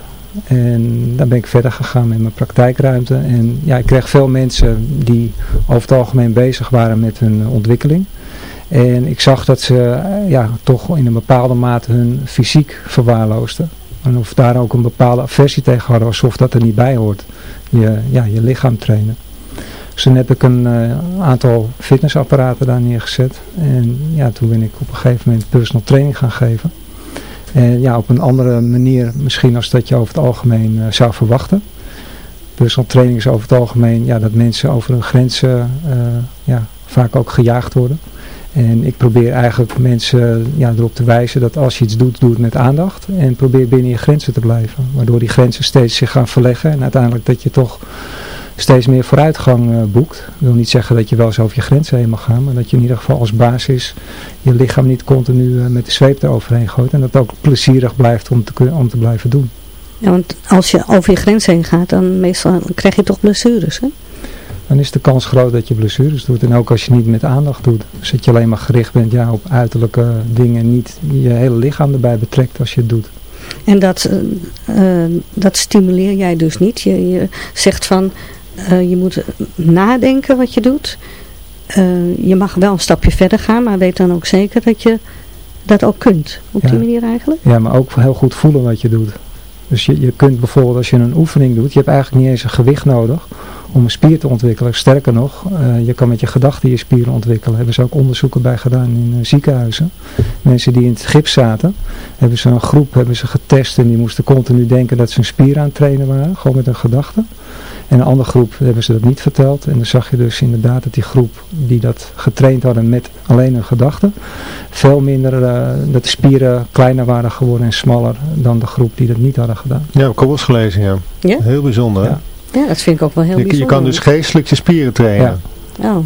[SPEAKER 5] En daar ben ik verder gegaan met mijn praktijkruimte. En ja, ik kreeg veel mensen die over het algemeen bezig waren met hun ontwikkeling. En ik zag dat ze eh, ja, toch in een bepaalde mate hun fysiek verwaarloosden. En of daar ook een bepaalde aversie tegen hadden, alsof dat er niet bij hoort. Je, ja, je lichaam trainen. Dus toen heb ik een eh, aantal fitnessapparaten daar neergezet. En ja, toen ben ik op een gegeven moment personal training gaan geven. En ja, op een andere manier misschien als dat je over het algemeen eh, zou verwachten. Personal training is over het algemeen ja, dat mensen over hun grenzen eh, ja, vaak ook gejaagd worden. En ik probeer eigenlijk mensen ja, erop te wijzen dat als je iets doet, doe het met aandacht. En probeer binnen je grenzen te blijven. Waardoor die grenzen steeds zich gaan verleggen. En uiteindelijk dat je toch steeds meer vooruitgang eh, boekt. Ik wil niet zeggen dat je wel eens over je grenzen heen mag gaan. Maar dat je in ieder geval als basis je lichaam niet continu eh, met de zweep eroverheen gooit. En dat het ook plezierig blijft om te, om te blijven doen.
[SPEAKER 4] Ja, want als je over je grens heen gaat, dan meestal krijg je toch blessures, hè?
[SPEAKER 5] Dan is de kans groot dat je blessures doet. En ook als je niet met aandacht doet. Dus dat je alleen maar gericht bent ja, op uiterlijke dingen. En niet je hele lichaam erbij betrekt als je het doet.
[SPEAKER 4] En dat, eh, dat stimuleer jij dus niet. Je, je zegt van, je moet nadenken wat je doet. Eh, je mag wel een stapje verder gaan, maar weet dan ook zeker dat je dat ook kunt. Op die manier eigenlijk.
[SPEAKER 5] Ja, maar ook heel goed voelen wat je doet. Dus je, je kunt bijvoorbeeld als je een oefening doet, je hebt eigenlijk niet eens een gewicht nodig om een spier te ontwikkelen. Sterker nog, eh, je kan met je gedachten je spieren ontwikkelen. Hebben ze ook onderzoeken bij gedaan in eh, ziekenhuizen. Mensen die in het gips zaten, hebben ze een groep hebben ze getest en die moesten continu denken dat ze een spier aan het trainen waren. Gewoon met hun gedachten. En een andere groep hebben ze dat niet verteld. En dan zag je dus inderdaad dat die groep die dat getraind hadden met alleen hun gedachten, veel minder, eh, dat de spieren kleiner waren geworden en smaller dan de groep die dat niet hadden gedaan.
[SPEAKER 3] Ja, heb ik ook wel eens gelezen, ja.
[SPEAKER 4] Ja?
[SPEAKER 3] Heel bijzonder. hè?
[SPEAKER 5] Ja.
[SPEAKER 4] Ja, dat vind ik ook wel heel
[SPEAKER 3] Je, je
[SPEAKER 4] bijzonder.
[SPEAKER 3] kan dus geestelijk je spieren trainen.
[SPEAKER 5] Ja.
[SPEAKER 4] Oh.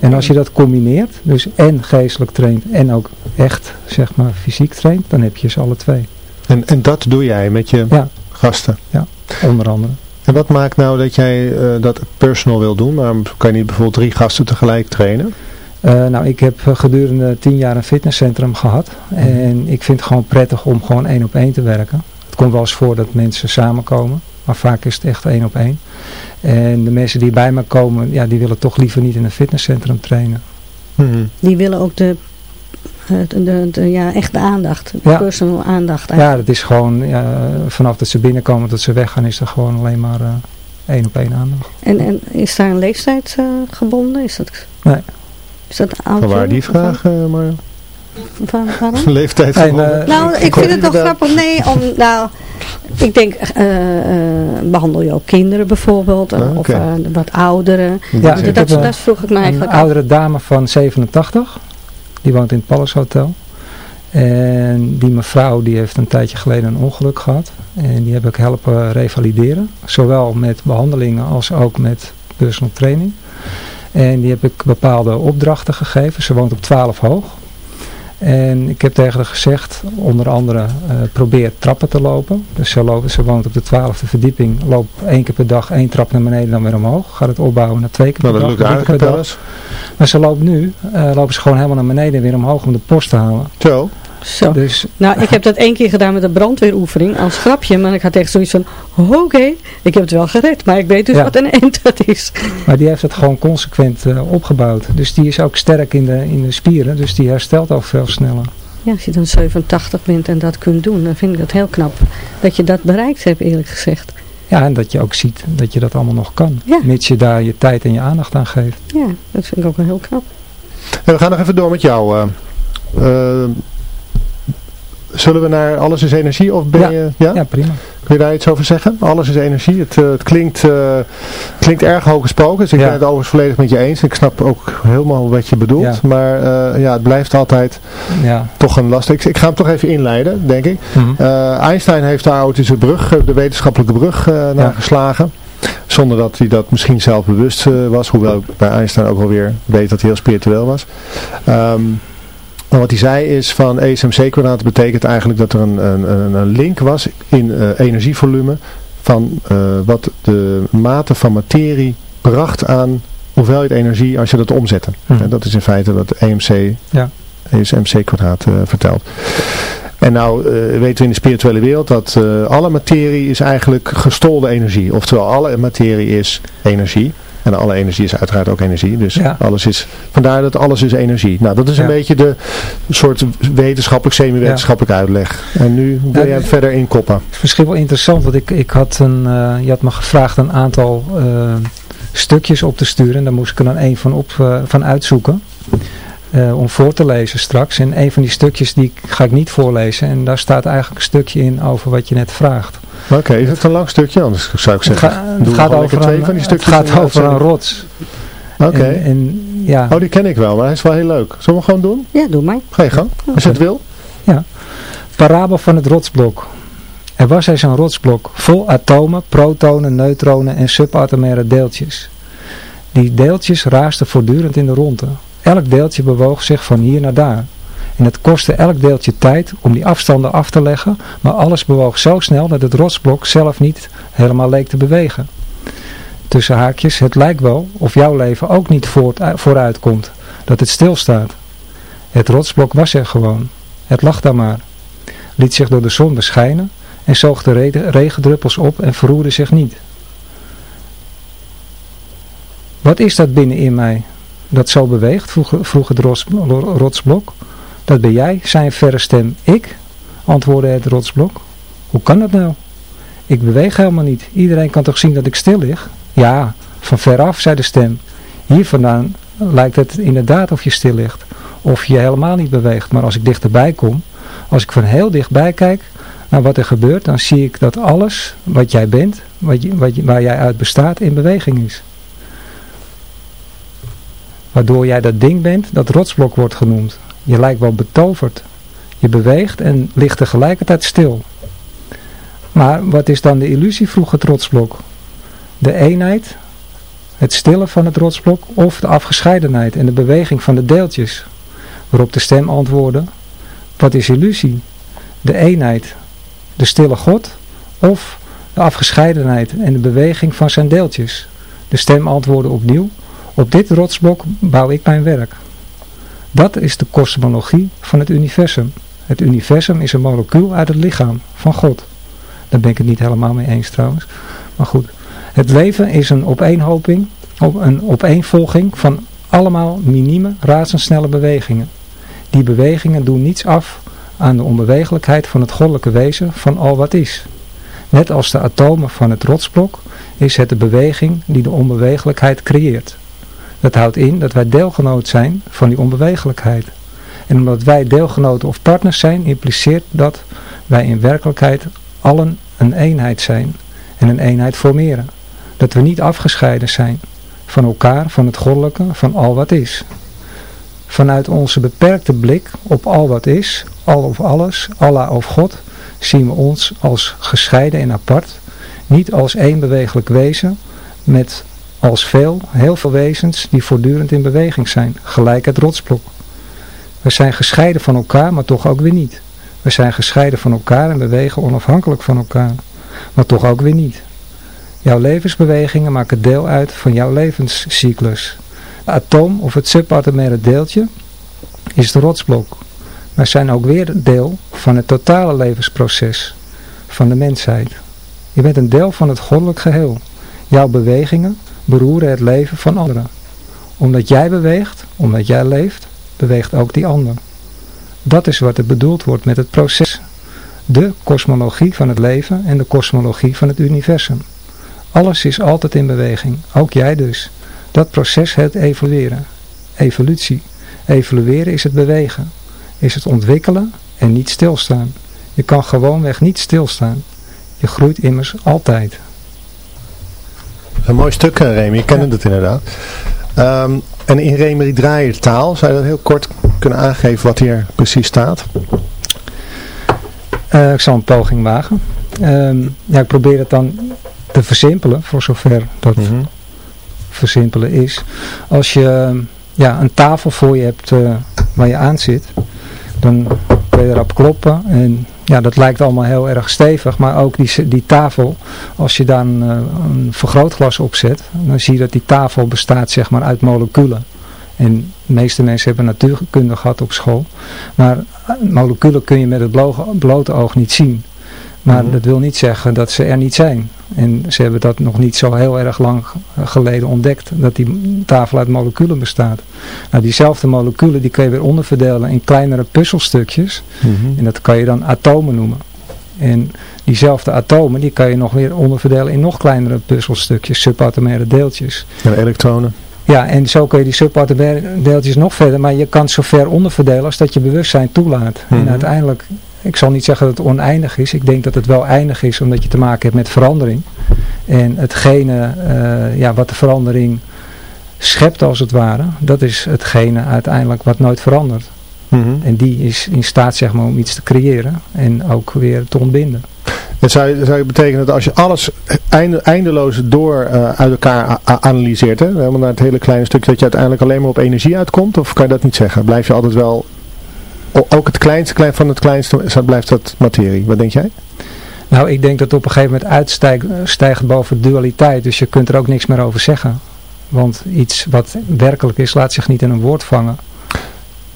[SPEAKER 5] En als je dat combineert, dus en geestelijk traint en ook echt zeg maar fysiek traint, dan heb je ze alle twee.
[SPEAKER 3] En, en dat doe jij met je
[SPEAKER 5] Ja.
[SPEAKER 3] gasten.
[SPEAKER 5] Onder andere.
[SPEAKER 3] En wat maakt nou dat jij eh, dat personal wil doen? Waarom kan je niet bijvoorbeeld drie gasten tegelijk trainen?
[SPEAKER 5] Eh, nou, ik heb eh, gedurende tien jaar een fitnesscentrum gehad. En ik vind het gewoon prettig om gewoon één op één te werken. Het komt wel eens voor dat mensen samenkomen. Maar vaak is het echt één op één. En de mensen die bij me komen, ja, die willen toch liever niet in een fitnesscentrum trainen.
[SPEAKER 3] Mhm.
[SPEAKER 4] Die willen ook de, de, de, de- ja, echt de aandacht. De
[SPEAKER 5] Ja.
[SPEAKER 4] personal aandacht
[SPEAKER 5] Ja,
[SPEAKER 4] eigenlijk.
[SPEAKER 5] dat is gewoon, ja, vanaf dat ze binnenkomen tot ze weggaan, is er gewoon alleen maar eh, één op één aandacht.
[SPEAKER 4] En, en is daar een leeftijd eh, gebonden? Is dat,
[SPEAKER 5] Nee.
[SPEAKER 4] is dat oud?
[SPEAKER 3] Van waar die vraag, eh maar
[SPEAKER 4] Waar, waarom? <laughs>
[SPEAKER 3] leeftijd van-
[SPEAKER 5] eh,
[SPEAKER 4] Nou, ik vind het wel
[SPEAKER 3] inderdaad-
[SPEAKER 4] grappig. Nee, om, nou, ik denk, eh, eh, behandel je ook kinderen bijvoorbeeld?
[SPEAKER 3] Ah,
[SPEAKER 4] Of eh, wat ouderen?
[SPEAKER 5] Ja,
[SPEAKER 4] dat,
[SPEAKER 5] ik
[SPEAKER 4] dat, vroeg ik me
[SPEAKER 5] Een
[SPEAKER 4] eigenlijk af.
[SPEAKER 5] oudere dame van 87, die woont in het Palace Hotel. En die mevrouw die heeft een tijdje geleden een ongeluk gehad. En die heb ik helpen revalideren. Zowel met behandelingen als ook met personal training. En die heb ik bepaalde opdrachten gegeven. Ze woont op 12 hoog. En ik heb tegen haar gezegd, onder andere, eh, probeer trappen te lopen. Dus ze, loopt, ze woont op de twaalfde verdieping, loopt één keer per dag één trap naar beneden dan weer omhoog. Gaat het opbouwen naar twee keer
[SPEAKER 3] Nou,
[SPEAKER 5] per
[SPEAKER 3] dat
[SPEAKER 5] dag.
[SPEAKER 3] lukt aardig
[SPEAKER 5] keer
[SPEAKER 3] hè,
[SPEAKER 5] per dag. Maar ze loopt nu, eh, lopen ze gewoon helemaal naar beneden en weer omhoog om de post te halen.
[SPEAKER 3] Zo.
[SPEAKER 4] Zo.
[SPEAKER 5] Dus
[SPEAKER 4] Nou, ik heb dat één keer gedaan met een brandweeroefening als grapje. Maar ik had echt zoiets van, oké, ik heb het wel gered. Maar ik weet dus
[SPEAKER 5] Ja.
[SPEAKER 4] wat een eind dat is.
[SPEAKER 5] Maar die heeft het gewoon consequent eh, opgebouwd. Dus die is ook sterk in de, in de spieren. Dus die herstelt ook veel sneller.
[SPEAKER 4] Ja, als je dan 87 bent en dat kunt doen, dan vind ik dat heel knap. Dat je dat bereikt hebt, eerlijk gezegd.
[SPEAKER 5] Ja, en dat je ook ziet dat je dat allemaal nog kan.
[SPEAKER 4] Ja.
[SPEAKER 5] Mits je daar je tijd en je aandacht aan geeft.
[SPEAKER 4] Ja, dat vind ik ook wel heel knap.
[SPEAKER 3] En we gaan nog even door met jou. eh. Eh, zullen we naar Alles is Energie of ben
[SPEAKER 5] Ja.
[SPEAKER 3] je... Ja?
[SPEAKER 5] Ja, prima.
[SPEAKER 3] Kun je daar iets over zeggen? Alles is energie. Het, eh, het klinkt, eh, klinkt erg hoog gesproken. Dus ik
[SPEAKER 5] Ja.
[SPEAKER 3] ben het overigens volledig met je eens. Ik snap ook helemaal wat je bedoelt. Maar eh, ja, het blijft altijd
[SPEAKER 5] Ja.
[SPEAKER 3] toch een last. Ik, ik ga hem toch even inleiden, denk ik. Eh, Einstein heeft daar ooit eens de brug, eh, de wetenschappelijke brug eh, naar
[SPEAKER 5] Ja.
[SPEAKER 3] geslagen. Zonder dat hij dat misschien zelf bewust was. Hoewel ik bij Einstein ook wel weer weet dat hij heel spiritueel was. Ehm, maar wat hij zei is van ESMC kwadraat betekent eigenlijk dat er een, een, een- link was in eh, energievolume van eh, wat de mate van materie bracht aan hoeveelheid energie als je dat omzette. En dat is in feite wat EMC,
[SPEAKER 5] Ja.
[SPEAKER 3] ESMC kwadraat eh, vertelt. En nou weten we in de spirituele wereld dat alle materie is eigenlijk gestolde energie. Oftewel alle materie is energie. En alle energie is uiteraard ook energie. Dus
[SPEAKER 5] Ja.
[SPEAKER 3] alles is, vandaar dat alles is energie. Nou, dat is een
[SPEAKER 5] Ja.
[SPEAKER 3] beetje de soort wetenschappelijk, semi-wetenschappelijk uitleg. En nu wil jij
[SPEAKER 5] de-
[SPEAKER 3] verder inkoppen.
[SPEAKER 5] Het is misschien wel interessant, want ik, ik had een, eh, je had me gevraagd een aantal eh, stukjes op te sturen. En daar moest ik er dan één van, op, eh, van uitzoeken. Eh, om voor te lezen straks. En een van die stukjes die ga ik niet voorlezen. En daar staat eigenlijk een stukje in over wat je net vraagt.
[SPEAKER 3] Oké, is het een lang stukje? Anders zou ik
[SPEAKER 5] Het,
[SPEAKER 3] zeggen,
[SPEAKER 5] ga- het gaat,
[SPEAKER 3] gewoon
[SPEAKER 5] over
[SPEAKER 3] twee
[SPEAKER 5] een,
[SPEAKER 3] van die
[SPEAKER 5] het
[SPEAKER 3] stukjes.
[SPEAKER 5] gaat
[SPEAKER 3] in de
[SPEAKER 5] over een rots.
[SPEAKER 3] Oké.
[SPEAKER 5] En, en ja,
[SPEAKER 3] Oh, die ken ik wel, maar hij is wel heel leuk. Zullen we gewoon doen?
[SPEAKER 4] Ja, doe maar.
[SPEAKER 3] Ga je gang, als je het wil.
[SPEAKER 5] Parabel van het rotsblok. Er was eens een rotsblok vol atomen, protonen, neutronen en subatomaire deeltjes. Die deeltjes raasden voortdurend in de ronde. Elk deeltje bewoog zich van hier naar daar. En het kostte elk deeltje tijd om die afstanden af te leggen, maar alles bewoog zo snel dat het rotsblok zelf niet helemaal leek te bewegen. Tussen haakjes, het lijkt wel of jouw leven ook niet voort, vooruit komt, dat het stilstaat. Het rotsblok was er gewoon. Het lag daar maar liet zich door de zon beschijnen en zoog de re- regendruppels op en verroerde zich niet. Wat is dat binnenin mij dat zo beweegt, vroeg, vroeg het rots- ro- rotsblok. Dat ben jij, zei een verre stem. Ik? antwoordde het rotsblok. Hoe kan dat nou? Ik beweeg helemaal niet. Iedereen kan toch zien dat ik stil lig? Ja, Van veraf zei de stem, hier vandaan lijkt het inderdaad of je stil ligt. Of je helemaal niet beweegt. Maar als ik dichterbij kom, als ik van heel dichtbij kijk naar wat er gebeurt, dan zie ik dat alles wat jij bent, wat je, wat je- waar jij uit bestaat, in beweging is. Waardoor jij dat ding bent, dat rotsblok wordt genoemd. Je lijkt wel betoverd. Je beweegt en ligt tegelijkertijd stil. Maar wat is dan de illusie, vroeg het rotsblok? De eenheid, het stillen van het rotsblok of de afgescheidenheid en de beweging van de deeltjes? Waarop de stem antwoordde, wat is illusie? De eenheid, de stille God of de afgescheidenheid en de beweging van zijn deeltjes? De stem antwoordde opnieuw, op dit rotsblok bouw ik mijn werk. Dat is de kosmologie van het universum. Het universum is een molecuul uit het lichaam van God. Daar ben ik het niet helemaal mee eens trouwens. Maar goed. Het leven is een opeenhoping, op een opeenvolging van allemaal minieme, razendsnelle bewegingen. Die bewegingen doen niets af aan de onbewegelijkheid van het goddelijke wezen van al wat is. Net als de atomen van het rotsblok is het de beweging die de onbewegelijkheid creëert. Dat houdt in dat wij deelgenoot zijn van die onbewegelijkheid. En omdat wij deelgenoten of partners zijn, impliceert dat wij in werkelijkheid allen een eenheid zijn en een eenheid formeren. Dat we niet afgescheiden zijn van elkaar, van het goddelijke, van al wat is. Vanuit onze beperkte blik op al wat is, al of alles, Allah of God, zien we ons als gescheiden en apart, niet als één bewegelijk wezen, met als veel, heel veel wezens die voortdurend in beweging zijn, gelijk het rotsblok. We zijn gescheiden van elkaar, maar toch ook weer niet. We zijn gescheiden van elkaar en bewegen onafhankelijk van elkaar, maar toch ook weer niet. Jouw levensbewegingen maken deel uit van jouw levenscyclus. Het atoom of het subatomaire deeltje is de rotsblok, maar zijn ook weer deel van het totale levensproces van de mensheid. Je bent een deel van het goddelijk geheel. Jouw bewegingen beroeren het leven van anderen. Omdat jij beweegt, omdat jij leeft, beweegt ook die ander. Dat is wat er bedoeld wordt met het proces. De kosmologie van het leven en de kosmologie van het universum. Alles is altijd in beweging, ook jij dus. Dat proces heet evolueren. Evolutie. Evolueren is het bewegen. Is het ontwikkelen en niet stilstaan. Je kan gewoonweg niet stilstaan. Je groeit immers altijd.
[SPEAKER 3] Een mooi stuk, eh, Remy. Ik kende het inderdaad. Ehm, en in Remy Draaier taal, zou je dat heel kort kunnen aangeven wat hier precies staat?
[SPEAKER 5] Eh, ik zal een poging wagen. Ehm, ja, ik probeer het dan te versimpelen, voor zover dat versimpelen is. Als je ja, een tafel voor je hebt eh, waar je aan zit, dan kun je erop kloppen en ja, dat lijkt allemaal heel erg stevig, maar ook die, die tafel, als je een, eh, een vergrootglas op zet, dan zie je dat die tafel bestaat zeg maar uit moleculen. En de meeste mensen hebben natuurkunde gehad op school. Maar eh, moleculen kun je met het blo- blote oog niet zien. Maar dat wil niet zeggen dat ze er niet zijn. En ze hebben dat nog niet zo heel erg lang geleden ontdekt. Dat die tafel uit moleculen bestaat. Nou, diezelfde moleculen die kun je weer onderverdelen in kleinere puzzelstukjes. En dat kan je dan atomen noemen. En diezelfde atomen die kan je nog weer onderverdelen in nog kleinere puzzelstukjes. Subatomaire deeltjes.
[SPEAKER 3] En elektronen.
[SPEAKER 5] Ja, en zo kun je die subatomaire deeltjes nog verder, maar je kan het zo ver onderverdelen als dat je bewustzijn toelaat.
[SPEAKER 3] Mhm.
[SPEAKER 5] En uiteindelijk, ik zal niet zeggen dat het oneindig is, ik denk dat het wel eindig is omdat je te maken hebt met verandering. En hetgene eh, ja, wat de verandering schept als het ware, dat is hetgene uiteindelijk wat nooit verandert.
[SPEAKER 3] Mhm.
[SPEAKER 5] En die is in staat zeg maar om iets te creëren en ook weer te ontbinden.
[SPEAKER 3] Het zou, zou je betekenen dat als je alles einde, eindeloos door eh, uit elkaar analyseert, hè, helemaal naar het hele kleine stukje, dat je uiteindelijk alleen maar op energie uitkomt? Of kan je dat niet zeggen? Blijf je altijd wel, ook het kleinste klein van het kleinste, blijft dat materie? Wat denk jij?
[SPEAKER 5] Nou, ik denk dat het op een gegeven moment uitstijgt stijgt boven dualiteit. Dus je kunt er ook niks meer over zeggen. Want iets wat werkelijk is, laat zich niet in een woord vangen.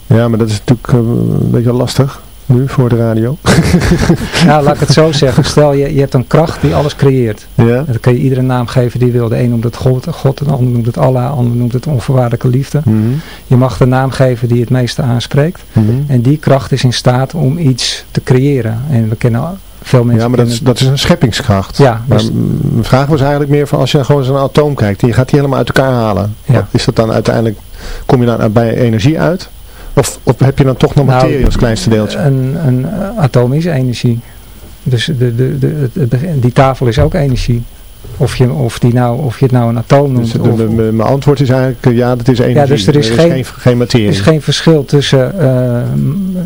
[SPEAKER 3] Ja, maar dat is natuurlijk eh, een beetje lastig nu voor de radio.
[SPEAKER 5] Nou, laat ik het zo zeggen. Stel, je, je hebt een kracht die alles creëert.
[SPEAKER 3] Ja.
[SPEAKER 5] En dan kun je iedere naam geven die wil. De een noemt het God, God de ander noemt het Allah, de ander noemt het onvoorwaardelijke liefde.
[SPEAKER 3] Mhm.
[SPEAKER 5] Je mag de naam geven die het meeste aanspreekt.
[SPEAKER 3] Mhm.
[SPEAKER 5] En die kracht is in staat om iets te creëren. En we kennen veel mensen
[SPEAKER 3] Ja, maar dat is, dat is een scheppingskracht.
[SPEAKER 5] Ja,
[SPEAKER 3] maar
[SPEAKER 5] dus-
[SPEAKER 3] mijn vraag was eigenlijk meer van als je gewoon zo'n atoom kijkt en je gaat die helemaal uit elkaar halen.
[SPEAKER 5] Ja.
[SPEAKER 3] Is dat dan uiteindelijk, kom je dan bij energie uit? Of, of heb je dan toch nog
[SPEAKER 5] Nou,
[SPEAKER 3] materie als kleinste deeltje?
[SPEAKER 5] Een, een eh, atoom is energie. Dus de, de, de, die tafel is ook energie. Of je, of die nou, of je het nou een atoom noemt.
[SPEAKER 3] Dus de-
[SPEAKER 5] of,
[SPEAKER 3] mijn antwoord is eigenlijk, eh, ja, dat is energie.
[SPEAKER 5] Ja, dus er is geen-
[SPEAKER 3] geen, geen materie.
[SPEAKER 5] er is geen verschil tussen eh,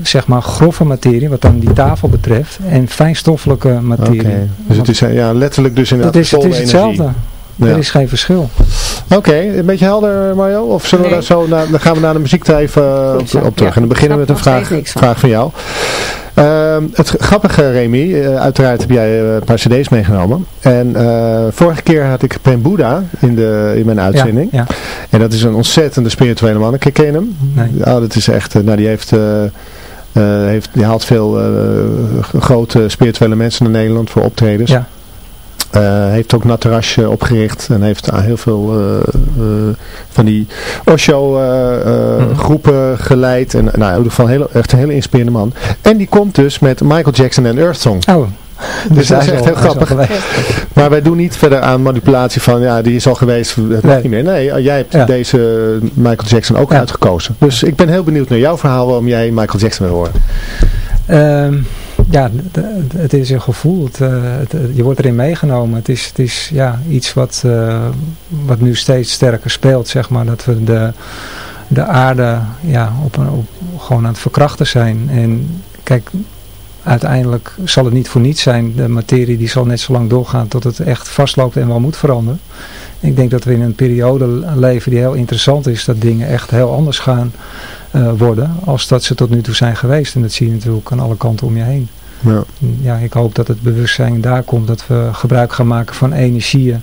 [SPEAKER 5] zeg maar grove materie, wat dan die tafel betreft, en fijnstoffelijke materie.
[SPEAKER 3] Oké, dus het is ja, letterlijk dus
[SPEAKER 5] dat
[SPEAKER 3] inderdaad
[SPEAKER 5] is, het is hetzelfde.
[SPEAKER 3] Ja.
[SPEAKER 5] Er is geen verschil.
[SPEAKER 3] Oké, een beetje helder Mario? Of zullen we daar zo naar, dan gaan we naar de muziek daar even eh,
[SPEAKER 4] Goed
[SPEAKER 3] op, op terug.
[SPEAKER 4] ja.
[SPEAKER 3] En dan beginnen we met een vraag, vraag van jou. Ehm, het grappige Remy, eh, uiteraard heb jij eh, een paar cd's meegenomen. En eh, vorige keer had ik Prem Buddha in, de, in mijn uitzending.
[SPEAKER 5] Ja,
[SPEAKER 3] En dat is een ontzettende spirituele man. Ken je hem?
[SPEAKER 5] Nee.
[SPEAKER 3] Ja, dat is echt, nou die heeft... heeft, die haalt veel grote spirituele mensen naar Nederland voor optredens.
[SPEAKER 5] Ja.
[SPEAKER 3] Eh, heeft ook Natarasje opgericht en heeft aan heel veel eh, eh, van die Osho eh,
[SPEAKER 5] Mhm.
[SPEAKER 3] groepen geleid. En nou, in ieder geval heel, echt een hele inspirerende man. En die komt dus met Michael Jackson en Earth Song.
[SPEAKER 5] Oh,
[SPEAKER 3] Dus dat is echt heel grappig. Maar wij doen niet verder aan manipulatie van, ja, die is al geweest, het mag
[SPEAKER 5] Nee.
[SPEAKER 3] niet meer. Nee, jij hebt
[SPEAKER 5] Ja.
[SPEAKER 3] deze Michael Jackson ook
[SPEAKER 5] Ja.
[SPEAKER 3] uitgekozen. Dus ik ben heel benieuwd naar jouw verhaal waarom jij Michael Jackson wil horen.
[SPEAKER 5] Ehm, ja, het is een gevoel. Het, eh, eh, je wordt erin meegenomen. Het is, het is ja, iets wat, eh, wat nu steeds sterker speelt, zeg maar. Dat we de, de aarde ja, op, een- gewoon aan het verkrachten zijn. En kijk, uiteindelijk zal het niet voor niets zijn. De materie die zal net zo lang doorgaan tot het echt vastloopt en wel moet veranderen. Ik denk dat we in een periode leven die heel interessant is. Dat dingen echt heel anders gaan eh, worden als dat ze tot nu toe zijn geweest. En dat zie je natuurlijk aan alle kanten om je heen.
[SPEAKER 3] Ja.
[SPEAKER 5] Ja, ik hoop dat het bewustzijn daar komt. Dat we gebruik gaan maken van energieën.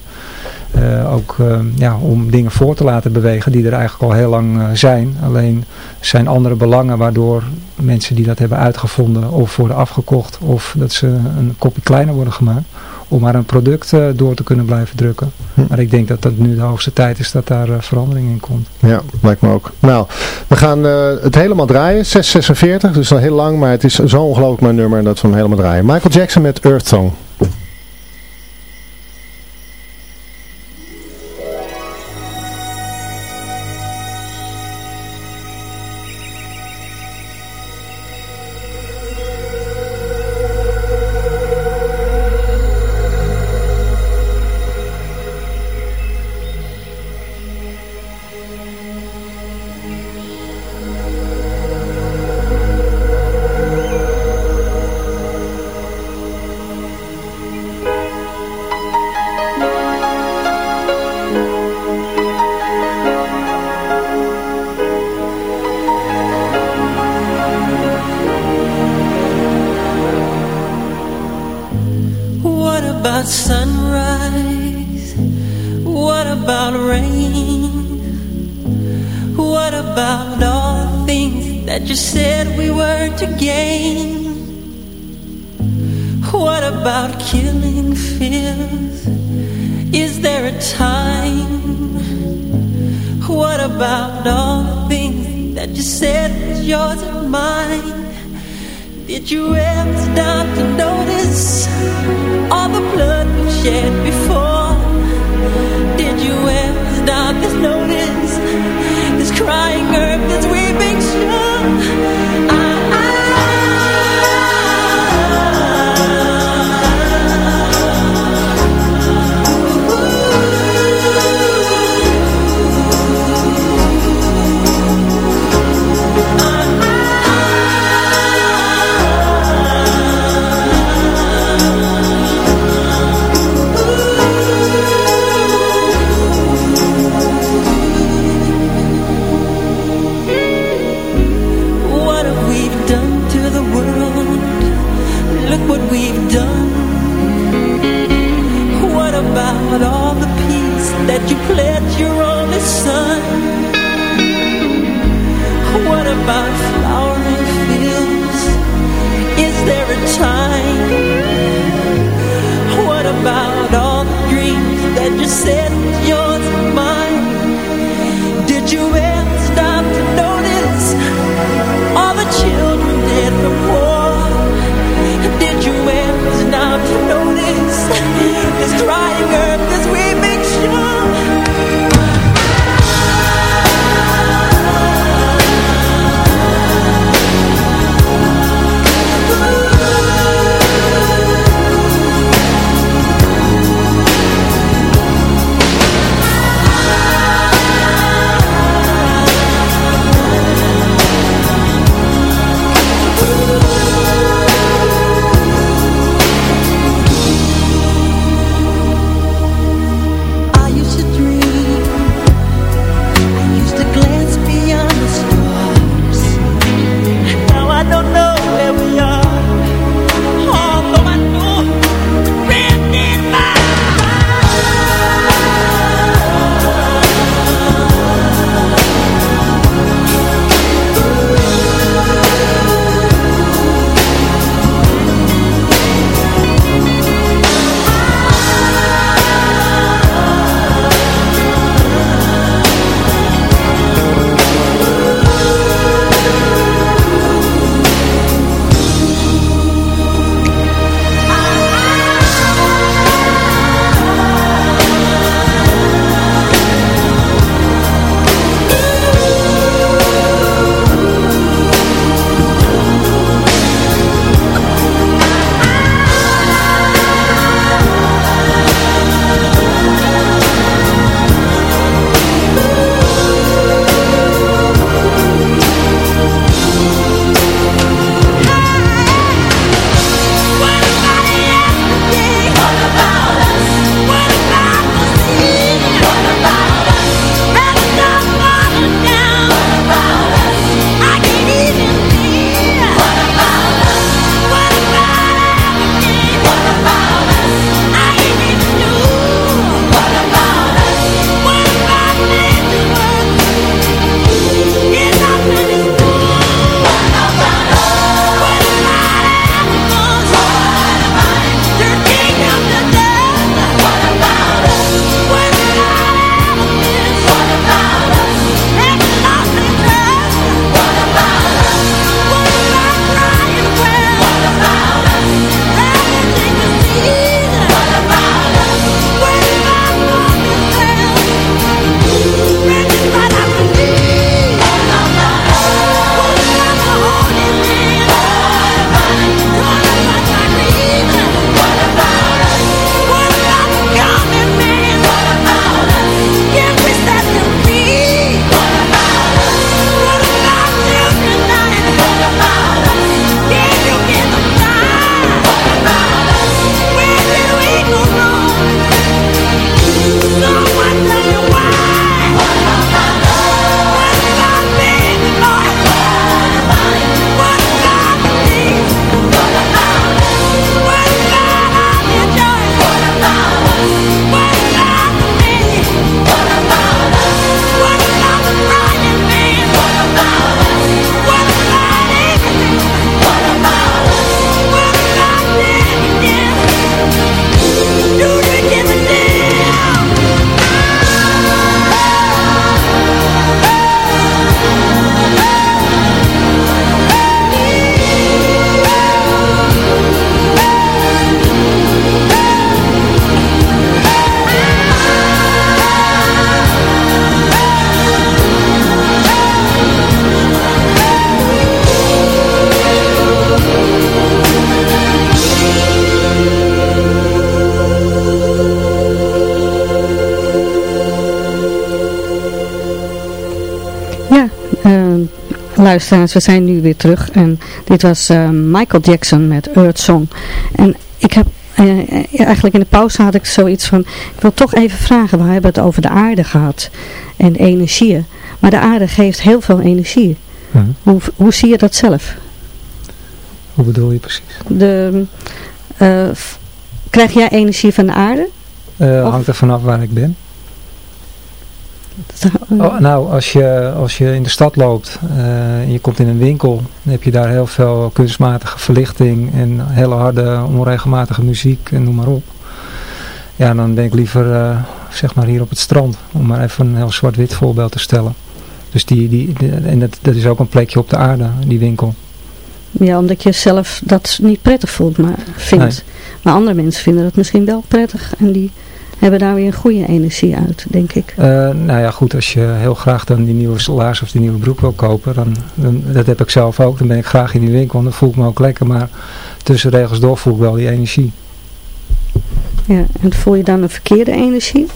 [SPEAKER 5] eh, ook eh, ja, om dingen voor te laten bewegen die er eigenlijk al heel lang eh, zijn. Alleen zijn andere belangen waardoor mensen die dat hebben uitgevonden of worden afgekocht of dat ze een kopje kleiner worden gemaakt. Om maar een product eh, door te kunnen blijven drukken.
[SPEAKER 3] Hm.
[SPEAKER 5] Maar ik denk dat dat nu de hoogste tijd is dat daar eh, verandering in komt.
[SPEAKER 3] Ja, lijkt me ook. Nou, we gaan eh, het helemaal draaien. 646, dus al heel lang, maar het is zo ongelooflijk mijn nummer dat we hem helemaal draaien. Michael Jackson met Earth Song.
[SPEAKER 4] Luisteraars, we zijn nu weer terug. En dit was eh, Michael Jackson met Earth Song. En ik heb, eh, eigenlijk in de pauze had ik zoiets van, ik wil toch even vragen, we hebben het over de aarde gehad. En energieën. Maar de aarde geeft heel veel energie.
[SPEAKER 5] Mhm.
[SPEAKER 4] Hoe, hoe zie je dat zelf?
[SPEAKER 5] Hoe bedoel je precies?
[SPEAKER 4] De, eh, krijg jij energie van de aarde?
[SPEAKER 5] Hangt er vanaf waar ik ben. Oh, nou, als je, als je in de stad loopt eh, en je komt in een winkel, dan heb je daar heel veel kunstmatige verlichting en hele harde, onregelmatige muziek en noem maar op. Ja, dan ben ik liever eh, zeg maar hier op het strand, om maar even een heel zwart-wit voorbeeld te stellen. Dus die, die, die- en dat, dat is ook een plekje op de aarde, die winkel.
[SPEAKER 4] Ja, omdat je zelf dat niet prettig voelt, maar vindt.
[SPEAKER 5] Nee.
[SPEAKER 4] Maar andere mensen vinden dat misschien wel prettig. En die hebben daar weer een goede energie uit, denk ik.
[SPEAKER 5] Eh, nou ja, goed, als je heel graag dan die nieuwe laars of die nieuwe broek wil kopen, dan, dan, dat heb ik zelf ook. Dan ben ik graag in die winkel en dan voel ik me ook lekker, maar tussen regels door voel ik wel die energie.
[SPEAKER 4] Ja, en voel je dan een verkeerde energie?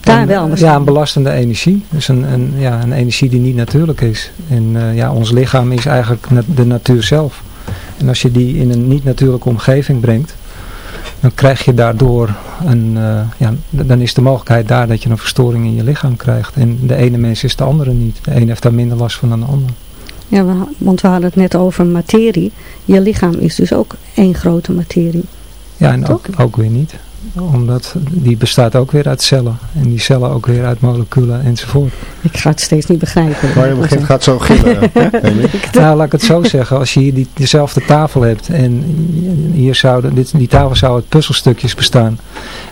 [SPEAKER 4] Daar wel.
[SPEAKER 5] Ja, een belastende energie. Dus een, een, ja, een energie die niet natuurlijk is. En eh, ja, ons lichaam is eigenlijk de natuur zelf. En als je die in een niet natuurlijke omgeving brengt, dan krijg je daardoor een, eh, ja, dan is de mogelijkheid daar dat je een verstoring in je lichaam krijgt. En de ene mens is de andere niet. De ene heeft daar minder last van dan de ander.
[SPEAKER 4] Ja, we, want we hadden het net over materie. Je lichaam is dus ook één grote materie.
[SPEAKER 5] Ja, en ook, ook weer niet. Omdat die bestaat ook weer uit cellen. En die cellen ook weer uit moleculen enzovoort.
[SPEAKER 4] Ik ga het steeds niet begrijpen.
[SPEAKER 3] Maar je begint, gaat zo gillen. <laughs>
[SPEAKER 5] Nou, laat ik het zo zeggen. Als je hier die, dezelfde tafel hebt en hier zouden, dit, die tafel zou uit puzzelstukjes bestaan.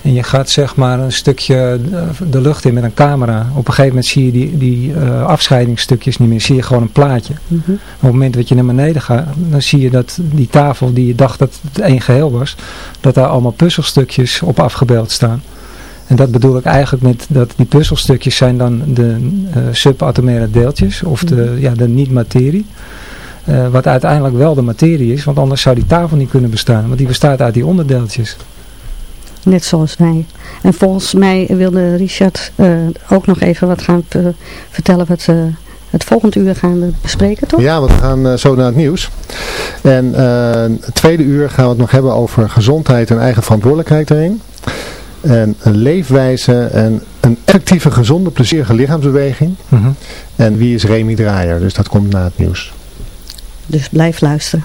[SPEAKER 5] En je gaat zeg maar een stukje eh, de lucht in met een camera. Op een gegeven moment zie je die, die eh, afscheidingsstukjes niet meer. Zie je gewoon een plaatje.
[SPEAKER 4] Mhm.
[SPEAKER 5] Op het moment dat je naar beneden gaat, dan zie je dat die tafel die je dacht dat het één geheel was, dat daar allemaal puzzelstukjes op afgebeeld staan. En dat bedoel ik eigenlijk met dat die puzzelstukjes zijn dan de eh, subatomaire deeltjes of de, ja, de niet-materie. Eh, wat uiteindelijk wel de materie is, want anders zou die tafel niet kunnen bestaan. Want die bestaat uit die onderdeeltjes.
[SPEAKER 4] Net zoals wij. En volgens mij wilde Richard eh, ook nog even wat gaan vertellen wat het volgende uur gaan we bespreken, toch?
[SPEAKER 3] Ja, want we gaan eh, zo naar het nieuws. En eh, het tweede uur gaan we het nog hebben over gezondheid en eigen verantwoordelijkheid erin. En een leefwijze en een effectieve, gezonde, plezierige lichaamsbeweging.
[SPEAKER 5] Mhm.
[SPEAKER 3] En wie is Remy Draaier? Dus dat komt na het nieuws.
[SPEAKER 4] Dus blijf luisteren.